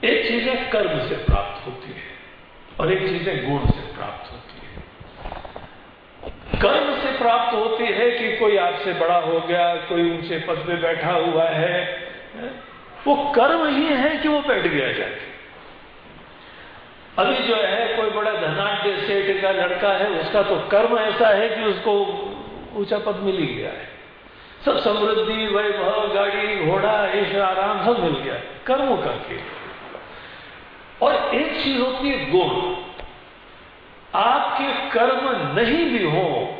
एक चीज़ कर्म से प्राप्त होती है, और एक चीज़ें गुण से प्राप्त होती है। कर्म से प्राप्त होती है कि कोई आपसे बड़ा हो गया, कोई ऊँचे पद पे बैठा हुआ है? वो कर्म ही है कि वो बैठ गया जाके। अभी जो है कोई बड़ा धनाढ़ सेठ का लड़का है, उसका तो कर्म ऐसा है कि उसको ऊँचा पद मिल ही गया है। सब समृद्धि, वैभव, गाड़ी, घोड़ा ईश आराम सब मिल गया कर्मों का खेल। और एक चीज़ होती है गुण। आपके कर्म नहीं भी हो,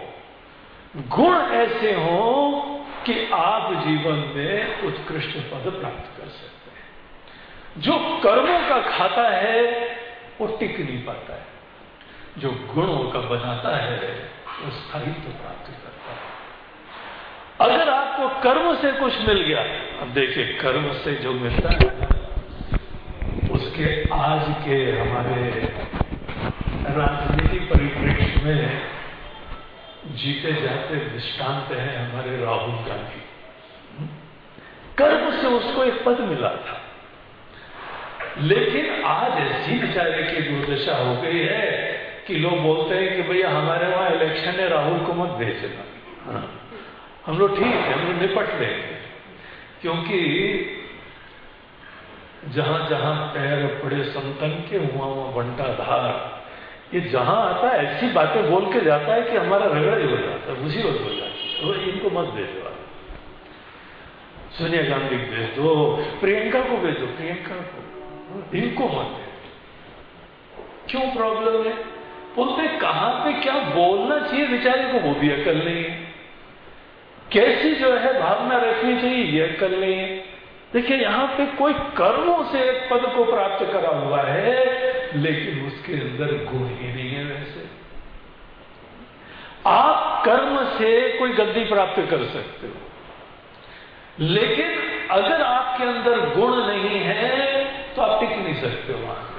गुण ऐसे हो कि आप जीवन में उत्कृष्ट पद प्राप्त कर सकते हैं। जो कर्मों का खाता है, वो टिक नहीं पाता है। जो गुणों का बनाता है वो स्थायित्व तो प्राप्त करता है। अगर आपको कर्म से कुछ मिल गया, अब देखिए, कर्म से जो मिलता है, उसके आज के हमारे राजनीतिक परिप्रेक्ष्य में जीते जाते दृष्टांत हैं हमारे राहुल गांधी। कर्म से उसको एक पद मिला था। लेकिन आज ऐसी बेचारे की दुर्दशा हो गई है कि लोग बोलते हैं कि भैया हमारे वहाँ इलेक्शन है राहुल को मत भेजना हाँ। हम लोग ठीक है हम लोग निपट लेंगे क्योंकि जहाँ जहाँ पैर पड़े संतन के हुआ वहाँ बंटा धार ये जहाँ आता है ऐसी बातें बोल के जाता है कि हमारा रगड़ा ही हो जाता है मुसीबत हो जाती है। तो इनको मत भेजो सोनिया गांधी को भेज दो प्रियंका को भेज दो प्रियंका को। इनको मत भेजो क्यों प्रॉब्लम है? बोलते कहाँ पे क्या बोलना चाहिए? बेचारे को वो भी अकल नहीं है। कैसी जो है भावना रखनी चाहिए, ये अकल नहीं है। देखिए, यहाँ पे कोई कर्मों से एक पद को प्राप्त करा हुआ है, लेकिन उसके अंदर गुण ही नहीं है वैसे। आप कर्म से कोई गद्दी प्राप्त कर सकते हो। लेकिन अगर आपके अंदर गुण नहीं है तो आप टिक नहीं सकते वहाँ।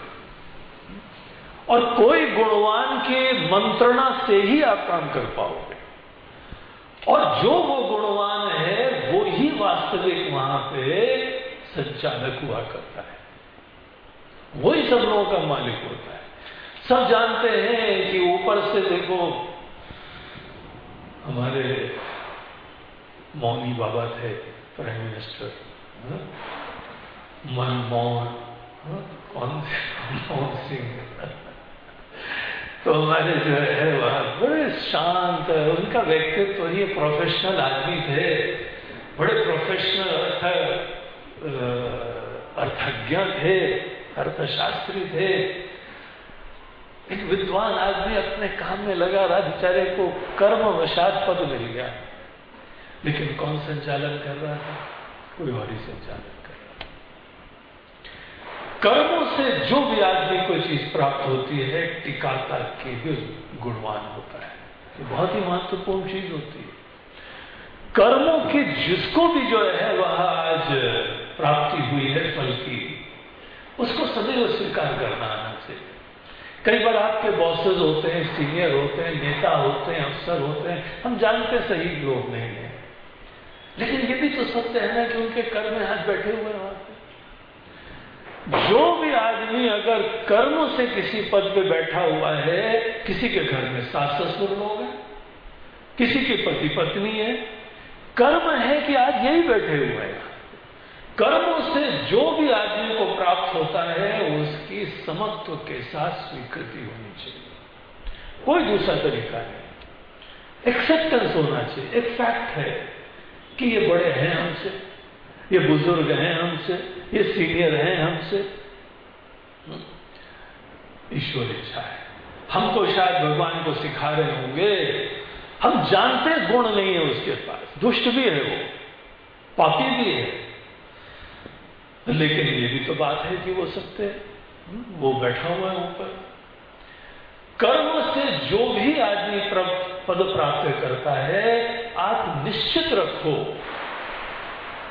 और कोई गुणवान के मंत्रणा से ही आप काम कर पाओगे। और जो वो गुणवान है, वो ही वास्तविक वहाँ पे संचालक हुआ करता है। वही सब लोगों का मालिक होता है। सब जानते हैं कि ऊपर से देखो, हमारे मौनी बाबा थे प्राइम मिनिस्टर हाँ? मनमोहन हाँ? कौन मनमोहन सिंह। तो हमारे जो है वह बड़े शांत, उनका व्यक्तित्व ही प्रोफेशनल आदमी थे। बड़े प्रोफेशनल अर्थ अर्थज्ञ थे, अर्थशास्त्री थे। एक विद्वान आदमी अपने काम में लगा रहा, बेचारे को कर्म वशात पद मिल गया। लेकिन कौन संचालन कर रहा था? कोई और ही संचालन। कर्मों से जो भी आदमी कोई चीज़ प्राप्त होती है टिकाता के भी गुणवान होता है। ये बहुत ही महत्वपूर्ण चीज़ होती है। कर्मों की जिसको भी जो है, वह आज प्राप्ति हुई है, फल की, उसको सदैव स्वीकार करना आना चाहिए। कई बार आपके बॉसेज होते हैं, सीनियर होते हैं, नेता होते हैं, अफसर होते हैं, हम जानते सही लोग नहीं है। लेकिन ये भी तो सत्य है ना कि उनके कर्म में हाथ बैठे हुए हैं जो भी आदमी अगर कर्म से किसी पद पे बैठा हुआ है, किसी के घर में सास ससुर लोग हैं, किसी की पति पत्नी है, कर्म है कि आज यही बैठे हुए हैं। कर्म से जो भी आदमी को प्राप्त होता है, उसकी समत्व के साथ स्वीकृति होनी चाहिए। कोई दूसरा तरीका नहीं। एक्सेप्टेंस होना चाहिए। एक फैक्ट है कि ये बड़े हैं हमसे। ये बुज़ुर्ग हैं हमसे, ये सीनियर हैं हमसे। ईश्वर इच्छा है। हमको शायद भगवान को सिखा रहे होंगे। हम जानते गुण नहीं है उसके पास। दुष्ट भी है वो। पापी भी है। लेकिन ये भी तो बात है कि वो सत्य वो बैठा हुआ है ऊपर। कर्म से जो भी आदमी पद प्राप्त करता है, आप निश्चित रखो।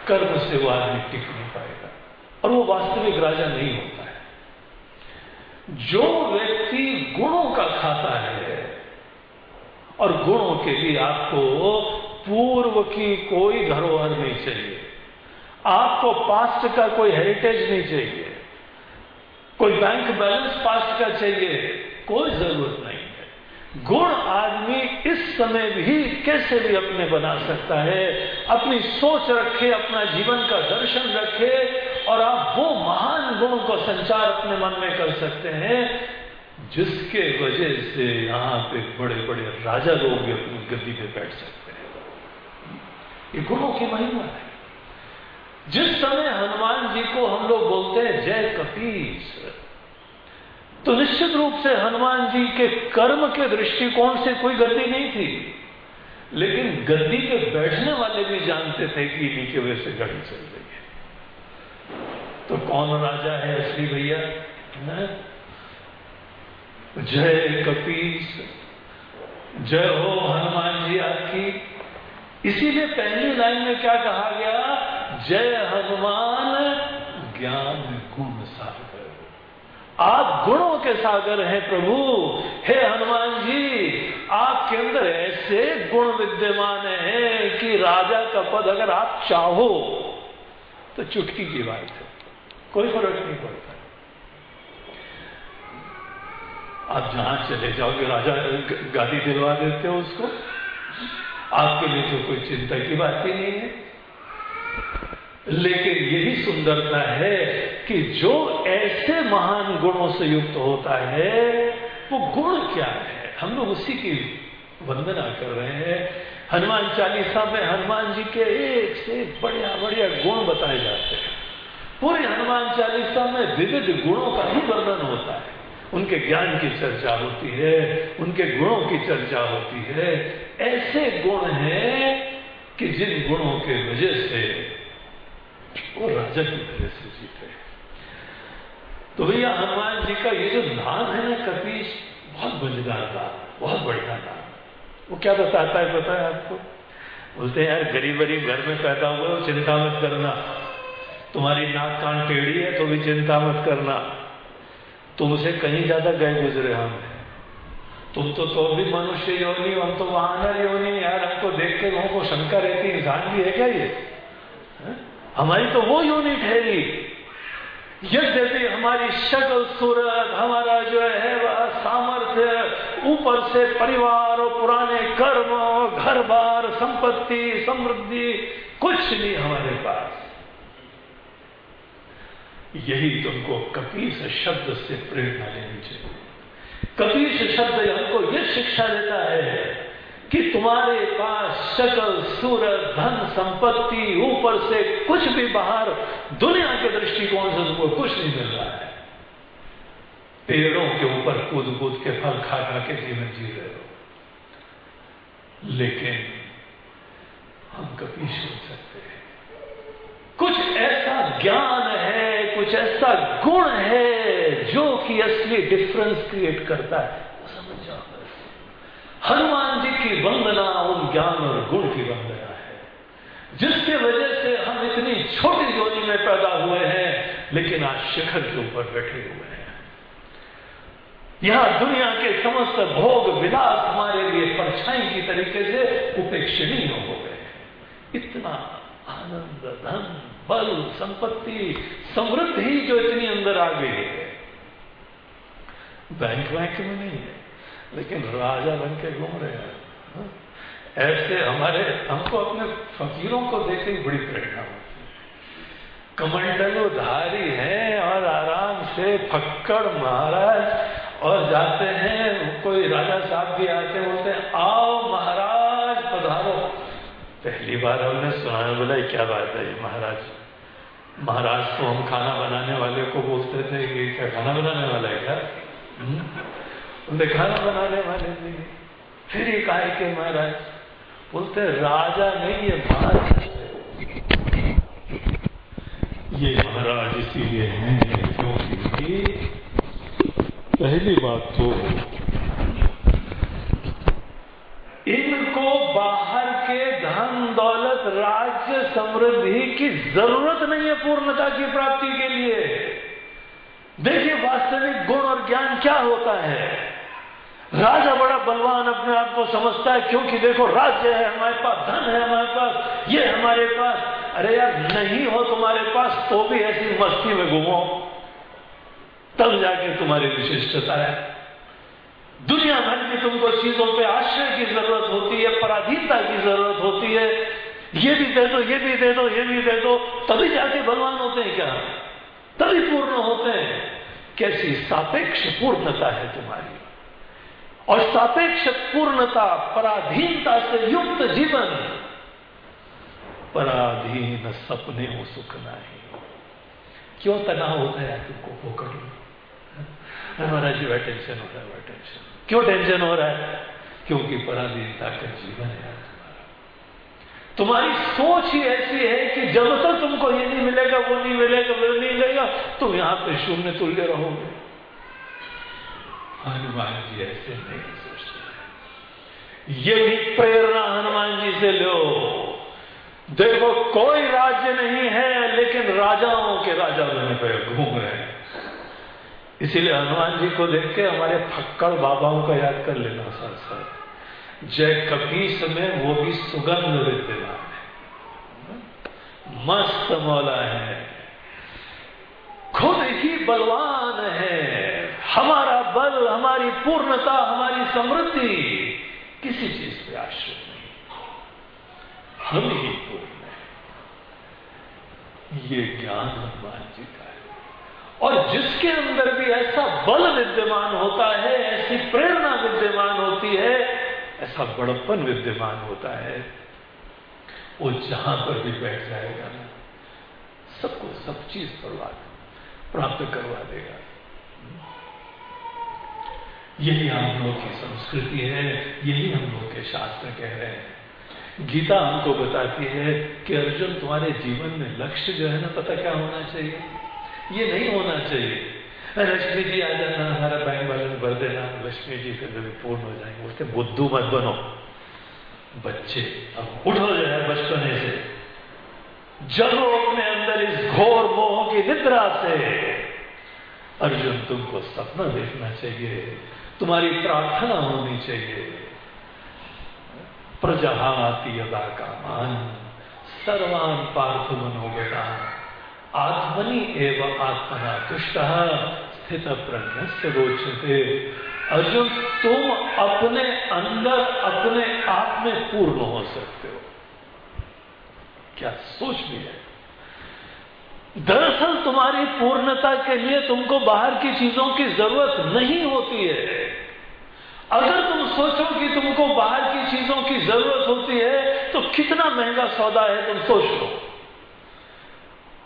कर्म से वो आदमी टिक नहीं पाएगा। और वो वास्तविक राजा नहीं होता है। जो व्यक्ति गुणों का खाता है, और गुणों के लिए आपको पूर्व की कोई धरोहर नहीं चाहिए। आपको पास्ट का कोई हेरिटेज नहीं चाहिए। कोई बैंक बैलेंस पास्ट का चाहिए। कोई ज़रूरत नहीं गुण आदमी इस समय भी कैसे भी अपने बना सकता है? अपनी सोच रखे, अपना जीवन का दर्शन रखे और आप वो महान गुणों का संचार अपने मन में कर सकते हैं, जिसके वजह से यहाँ पे बड़े बड़े राजा लोग भी अपनी गद्दी पे बैठ सकते हैं। ये गुणों की महिमा है। जिस समय हनुमान जी को हम लोग बोलते हैं, जय कपीस तो निश्चित रूप से हनुमान जी के कर्म के दृष्टिकोण से कोई गद्दी नहीं थी। लेकिन गद्दी पे बैठने वाले भी जानते थे कि की वजह से गाड़ी चल रही है। तो कौन राजा है असली भैया? जय कपीस। जय हो हनुमान जी आपकी। इसीलिए पहली लाइन में क्या कहा गया? जय हनुमान ज्ञान गुण। आप गुणों के सागर हैं प्रभु। हे हनुमान जी, आपके अंदर ऐसे गुण विद्यमान हैं कि राजा का पद अगर आप चाहो तो चुटकी की बात है। कोई फ़र्क नहीं पड़ता। आप जहाँ चले जाओगे, राजा गादी दिलवा देते हो उसको। आपके लिए तो कोई चिंता की बात ही नहीं है। लेकिन यही सुंदरता है कि जो ऐसे महान गुणों से युक्त होता है, वो गुण क्या है? हम लोग उसी की वंदना कर रहे हैं। हनुमान चालीसा में हनुमान जी के एक से एक बढ़िया बढ़िया गुण बताए जाते हैं। पूरे हनुमान चालीसा में विविध गुणों का ही वर्णन होता है। उनके ज्ञान की चर्चा होती है, उनके गुणों की चर्चा होती है। ऐसे गुण हैं कि जिन गुणों के वजह से वो राजा की तरह से जीते तो भैया, हनुमान जी का ये जो नाम है ना, कपीश, बहुत मज़ेदार नाम, बहुत बढ़िया नाम। वो क्या बताता है, पता है आपको? बोलते हैं, यार, गरीब गरीब घर में पैदा हुए चिंता मत करना। तुम्हारी नाक कान टेढ़ी है तो भी चिंता मत करना। तुमसे कहीं ज़्यादा गए गुजरे हम। तुम तो तो भी मनुष्य योनी हम तो वानर योनी यार, हमको देख के हमको शंका रहती इंसान भी है क्या ये? है? हमारी तो वो यूनिट है यद्यपि हमारी शक्ल सूरत हमारा जो है, वह सामर्थ्य ऊपर से परिवार और पुराने कर्म घर बार संपत्ति, समृद्धि, कुछ नहीं हमारे पास। यही तुमको कपीस शब्द से प्रेरणा लेनी चाहिए। कपीस शब्द हमको यह शिक्षा देता है कि तुम्हारे पास शकल सूरत धन, संपत्ति, ऊपर से कुछ भी बाहर दुनिया के दृष्टिकोण से तुमको कुछ नहीं मिल रहा है। पेड़ों के ऊपर कूद कूद के फल खा खा के जीवन जी रहे हो। लेकिन हम कभी सुन सकते हैं। कुछ ऐसा ज्ञान है, कुछ ऐसा गुण है जो कि असली डिफरेंस क्रिएट करता है। समझ जाओ। हनुमान जी की वंदना उन ज्ञान और गुण की वंदना है। जिसके वजह से हम इतनी छोटी जोनी में पैदा हुए हैं, लेकिन आज शिखर के ऊपर बैठे हुए हैं। यहाँ दुनिया के समस्त भोग विलास हमारे लिए परछाई की तरीके से उपेक्षणीय हो गए इतना आनंद, धन, बल, संपत्ति, समृद्धि जो इतनी अंदर आ गई है, बैंक बैंक में नहीं है। लेकिन राजा बन के घूम रहे हैं हाँ? ऐसे हमारे, हमको अपने फकीरों को देख ही बड़ी प्रेरणा है। कमंडलोधारी हैं और आराम से फक्कड़ महाराज, और जाते हैं, कोई राजा साहब भी आते बोलते आओ महाराज, पधारो। पहली बार हमने सुना बोला क्या बात है महाराज? महाराज तो हम खाना बनाने वाले को बोलते थे कि क्या खाना बनाने वाला है क्या? उनने खाना बनाने वाले भी फिर एक आए के महाराज बोलते राजा नहीं ये महाराज ये महाराज इसीलिए हैं क्योंकि पहली बात तो इनको बाहर के धन दौलत राज्य समृद्धि की ज़रूरत नहीं है पूर्णता की प्राप्ति के लिए। देखिए वास्तविक गुण और ज्ञान क्या होता है। राजा बड़ा बलवान अपने आप को समझता है, क्योंकि देखो, राज्य है हमारे पास, धन है हमारे पास, ये हमारे पास। अरे यार, नहीं हो तुम्हारे पास तो भी ऐसी मस्ती में घूमो। तब जाके तुम्हारी विशिष्टता है। दुनिया भर की तुमको चीज़ों पे आश्रय की ज़रूरत होती है, पराधीनता की ज़रूरत होती है। ये भी दे दो, ये भी दे दो, ये भी दे दो, तभी जाके भगवान होते हैं क्या? तभी पूर्ण होते हैं। कैसी सापेक्ष पूर्णता है तुम्हारी। और सापेक्ष पूर्णता, पराधीनता से युक्त जीवन। पराधीन सपने हो सुख नहीं। क्यों तनाव होता है तुमको? पकड़ लो। हमारा जो टेंशन हो रहा है वह टेंशन क्यों टेंशन हो रहा है? क्योंकि पराधीनता का जीवन है तुम्हारी सोच ही ऐसी है कि जब तक तुमको ये नहीं मिलेगा, वो नहीं मिलेगा, वो नहीं मिलेगा, तुम यहाँ पे शून्य तुल्य रहोगे। हनुमान जी ऐसे नहीं सोचते ये भी प्रेरणा हनुमान जी से लो। देखो, कोई राज्य नहीं है, लेकिन राजाओं के राजा बने पे घूम रहे हैं। इसीलिए हनुमान जी को देख के हमारे फक्कड़ बाबाओं का याद कर लेना साथ साथ जय कपीस में वो भी सुगंध है। मस्त मौला है। खुद ही बलवान है। हमारा बल, हमारी पूर्णता, हमारी समृद्धि किसी चीज़ पे आश्रित नहीं। हम ही पूर्ण है। ये ज्ञान हनुमान जी का है। और जिसके अंदर भी ऐसा बल विद्यमान होता है, ऐसी प्रेरणा विद्यमान होती है, ऐसा बड़प्पन विद्यमान होता है, वो जहाँ पर भी बैठ जाएगा ना, सबको सब चीज़ करवा प्राप्त करवा देगा। यही हम लोग की संस्कृति है, यही हम लोग के शास्त्र कह रहे हैं। गीता हमको बताती है कि अर्जुन तुम्हारे जीवन में लक्ष्य जो है ना, पता क्या होना चाहिए? ये नहीं होना चाहिए। लक्ष्मी जी आ जाना, हमारा बैंक बैलेंस भर देना, लक्ष्मी जी फिर कभी पूर्ण हो जाएँगे, बोलते, बुद्धू मत बनो। बच्चे अब उठो जो है बचपने से। जलो अपने अंदर इस घोर मोह की निद्रा से अर्जुन तुमको सपना देखना चाहिए। तुम्हारी प्रार्थना होनी चाहिए। प्रजहाती अदा का मान सर्वान पार्थ मनोगता। आत्मनि एवं आत्मना तुष्ट। स्थित प्रज्ञ रोचते। अर्जुन, तुम अपने अंदर अपने आप में पूर्ण हो सकते हो। क्या सोच भी है? दरअसल तुम्हारी पूर्णता के लिए तुमको बाहर की चीज़ों की ज़रूरत नहीं होती है। अगर तुम सोचो कि तुमको बाहर की चीज़ों की ज़रूरत होती है तो कितना महँगा सौदा है तुम सोच लो।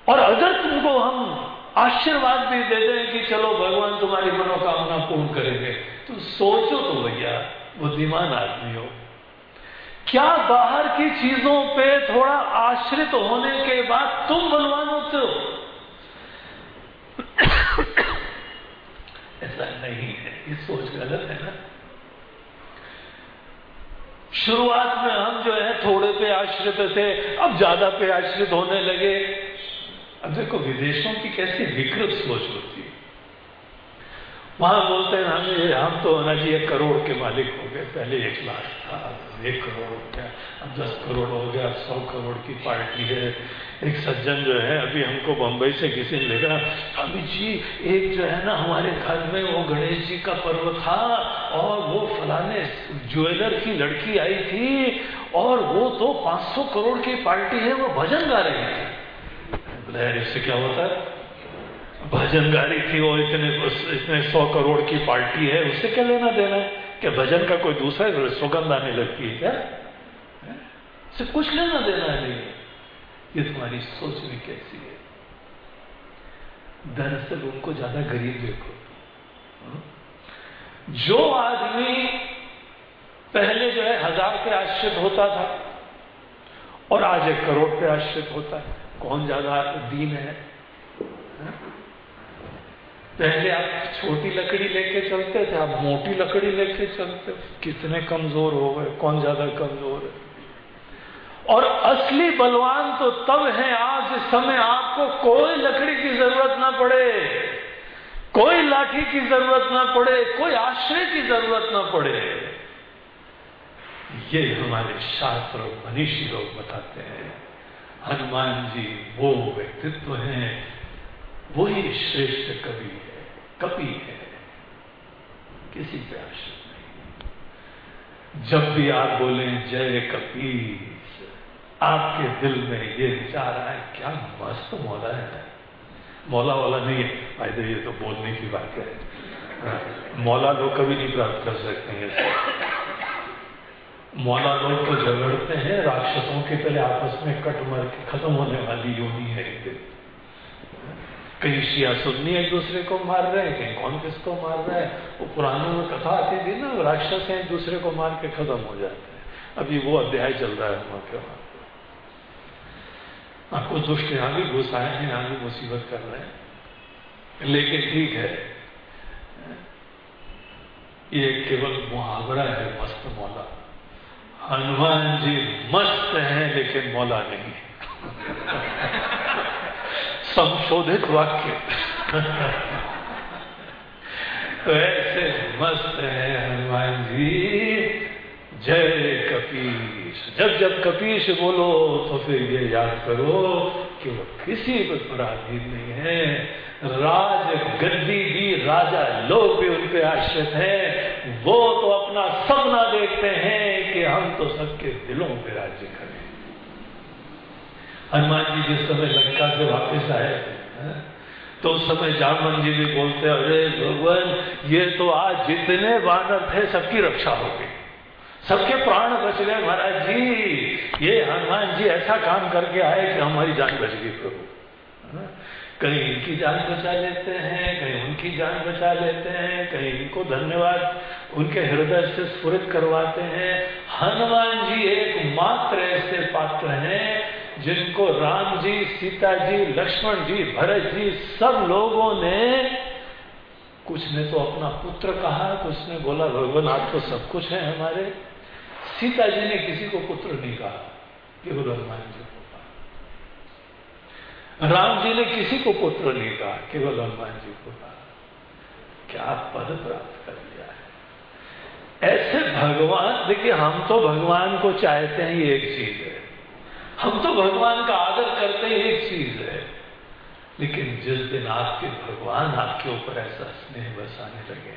और अगर तुमको हम आशीर्वाद भी दे दें कि चलो भगवान तुम्हारी मनोकामना पूर्ण करेंगे तुम तो सोचो तो भैया, बुद्धिमान आदमी हो। क्या बाहर की चीज़ों पे थोड़ा आश्रित होने के बाद तुम बलवान होते हो? ऐसा नहीं है। ये सोच गलत है ना? शुरुआत में हम जो है थोड़े पे आश्रित थे, अब ज़्यादा पे आश्रित होने लगे। अब देखो, विदेशों की कैसी विकृत सोच होती है। वहाँ बोलते हैं हमें हम तो ना जी एक करोड़ के मालिक हो गए, पहले एक लाख था एक करोड़ हो गया, अब दस करोड़ हो गया सौ करोड़ की पार्टी है। एक सज्जन जो है, अभी हमको बंबई से किसी ने लेगा अभी जी, एक जो है ना, हमारे घर में वो गणेश जी का पर्व था, और वो फलाने ज्वेलर की लड़की आई थी, और वो तो 500 करोड़ की पार्टी है, वो भजन गा रही थी। इससे क्या होता है? भजन गाड़ी थी वो इतने इतने सौ करोड़ की पार्टी है उससे क्या लेना देना है? क्या भजन का कोई दूसरा सुगंध आने लगती है क्या? से कुछ लेना देना है नहीं। ये तुम्हारी सोच में कैसी है? दरअसल उनको ज़्यादा गरीब देखो। जो आदमी पहले जो है, हज़ार पे आश्रित होता था, और आज एक करोड़ पे आश्रित होता है। कौन ज़्यादा दीन है? पहले आप छोटी लकड़ी लेके चलते थे, आप मोटी लकड़ी लेके चलते। कितने कमज़ोर हो गए, कौन ज़्यादा कमज़ोर है? और असली बलवान तो तब है आज इस समय आपको कोई लकड़ी की ज़रूरत ना पड़े, कोई लाठी की ज़रूरत ना पड़े, कोई आश्रय की ज़रूरत ना पड़े। ये हमारे शास्त्र मनीषी लोग बताते हैं। हनुमान जी वो व्यक्तित्व हैं वही श्रेष्ठ कवि कपी है किसी पे आश्रित नहीं। जब भी आप बोले जय कपीस आपके दिल में ये विचार आए क्या मस्त मौला है मौला वाला नहीं है। फ़ायदे ये तो बोलने की बात है। हाँ, मौला लोग कभी नहीं प्राप्त कर सकते हैं। मौला लोग तो झगड़ते हैं राक्षसों के पहले आपस में कट मर के खत्म होने वाली योनी है एक दिन। कहीं शिया सुन्नी एक दूसरे को मार रहे हैं कौन किसको मार रहा है? वो पुरानों में कथा आती थी ना राक्षस हैं, एक दूसरे को मार के खत्म हो जाते हैं। अभी वो अध्याय चल रहा है वहाँ के वहाँ आपको दुष्ट यहाँ भी घुस आए हैं, यहाँ भी मुसीबत कर रहे हैं। लेकिन ठीक है, ये केवल मुहावरा है, मस्त मौला। हनुमान जी मस्त हैं, लेकिन मौला नहीं संशोधित वाक्य। तो ऐसे मस्त है हनुमान जी। जय कपीश। जब जब कपीश बोलो तो फिर ये याद करो कि वो किसी पर पराधीन नहीं है। राज गद्दी भी राजा लोग भी उन पे आश्रित हैं। वो तो अपना सपना देखते हैं कि हम तो सबके दिलों पे राज्य करें हनुमान जी जिस समय लंका से वापस आए तो उस समय जामन जी भी बोलते अरे भगवान, ये तो आज जितने वानर थे, सबकी रक्षा हो गई। सबके प्राण बच गए महाराज जी। ये हनुमान जी ऐसा काम करके आए कि हमारी जान बच गई प्रभु। कहीं इनकी जान बचा लेते हैं, कहीं उनकी जान बचा लेते हैं, कहीं इनको धन्यवाद, उनके हृदय से स्फुरित करवाते हैं। हनुमान जी एक मात्र ऐसे पात्र हैं जिनको राम जी सीता जी लक्ष्मण जी भरत जी सब लोगों ने कुछ ने तो अपना पुत्र कहा, कुछ ने बोला, भगवान आप तो सब कुछ है हमारे। सीता जी ने किसी को पुत्र नहीं कहा केवल हनुमान जी को कहा। राम जी ने किसी को पुत्र नहीं कहा केवल हनुमान जी को कहा, क्या पद प्राप्त कर लिया है? ऐसे भगवान, देखिए, हम तो भगवान को चाहते हैं ये एक चीज़ है। हम तो भगवान का आदर करते ही, एक चीज़ है। लेकिन जिस दिन आपके भगवान आपके ऊपर ऐसा स्नेह बसाने लगे,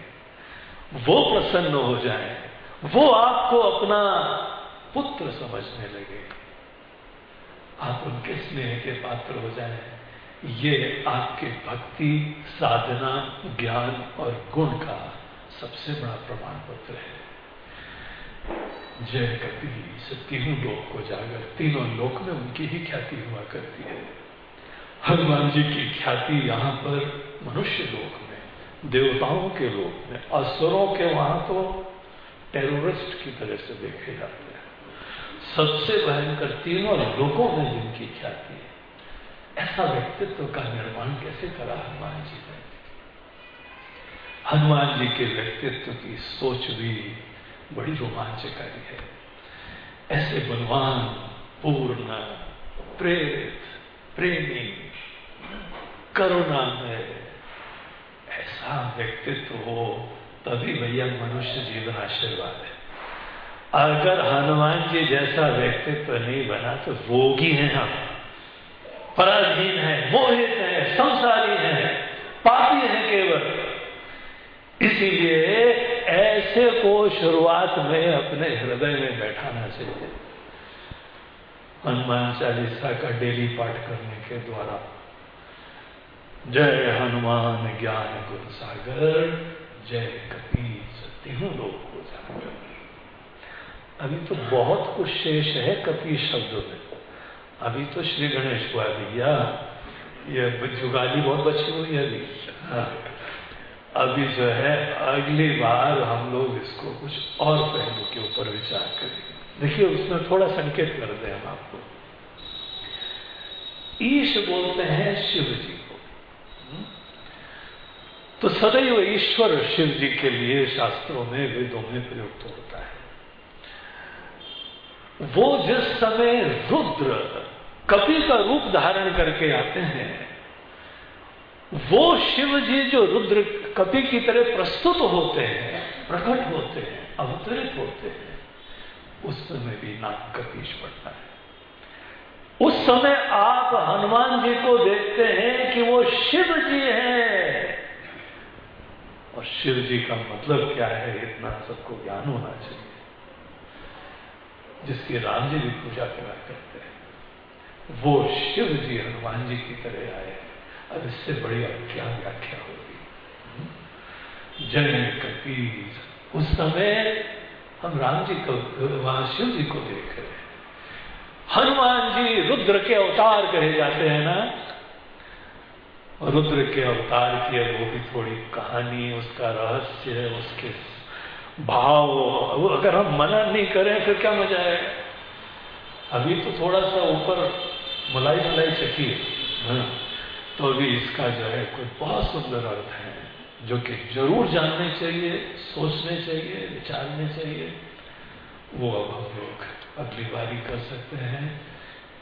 वो प्रसन्न हो जाए, वो आपको अपना पुत्र समझने लगे, आप उनके स्नेह के पात्र हो जाए। ये आपके भक्ति, साधना, ज्ञान और गुण का सबसे बड़ा प्रमाण पत्र है। जय कपी तीनों लोक को जागर। तीनों लोक में उनकी ही ख्याति हुआ करती है। हनुमान जी की ख्याति यहाँ पर मनुष्य लोक में, देवताओं के लोक में, असुरों के वहाँ तो टेररिस्ट की तरह से देखे जाते हैं। सबसे भयंकर तीनों लोगों में जिनकी ख्याति है, ऐसा व्यक्तित्व का निर्माण कैसे करा हनुमान जी ने? हनुमान जी के व्यक्तित्व की सोच भी बड़ी रोमांचकारी है। ऐसे बलवान, पूर्ण, प्रेरित, प्रेमी, करुणा में ऐसा व्यक्तित्व हो, तभी भैया मनुष्य जीवन आशीर्वाद है। अगर हनुमान जी जैसा व्यक्तित्व नहीं बना तो रोगी हैं हम। पराधीन है, मोहित है, संसारी है, पापी है केवल। इसीलिए ऐसे को शुरुआत में अपने हृदय में बैठाना चाहिए। हनुमान चालीसा का डेली पाठ करने के द्वारा। जय हनुमान ज्ञान गुण सागर, जय कपीस तीनों लोग जाएँगे अभी तो बहुत कुछ शेष है कपीस शब्दों में। अभी तो श्री गणेश हुआ भैया ये जुगाली बहुत बची हुई है। अभी हाँ। अभी जो है, अगली बार हम लोग इसको कुछ और पहलू के ऊपर विचार करेंगे। देखिए, उसमें थोड़ा संकेत कर दें हम आपको। ईश बोलते हैं शिव जी को। हम्म? तो सदैव ईश्वर शिव जी के लिए शास्त्रों में, वेदों में प्रयुक्त होता है। वो जिस समय रुद्र कपि का रूप धारण करके आते हैं, वो शिव जी जो रुद्र कपि की तरह प्रस्तुत होते हैं, प्रकट होते हैं, अवतरित होते हैं। उस समय भी नाक कपीश पड़ता है। उस समय आप हनुमान जी को देखते हैं कि वो शिव जी हैं। और शिव जी का मतलब क्या है, इतना सबको ज्ञान होना चाहिए। जिसकी राम जी भी पूजा करा करते हैं। वो शिव जी हनुमान जी की तरह आए अब इससे बड़ी क्या व्याख्या होगी। जय कबीर उस समय हम राम जी को वहाँ शिव जी को देख रहे हैं। हनुमान जी रुद्र के अवतार कहे जाते हैं ना? रुद्र के अवतार की है वो भी थोड़ी कहानी उसका रहस्य है उसके भाव वो अगर हम मना नहीं करें फिर क्या मज़ा है अभी तो थोड़ा सा ऊपर मलाई मलाई चकी है। हाँ, तो अभी इसका जो है कोई बहुत सुंदर अर्थ है। जो कि ज़रूर जानने चाहिए, सोचने चाहिए, विचारने चाहिए, वो अब हम लोग अगली बारी कर सकते हैं।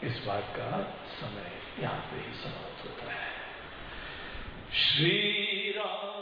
इस बात का समय यहाँ पे ही समाप्त होता है। श्री राम।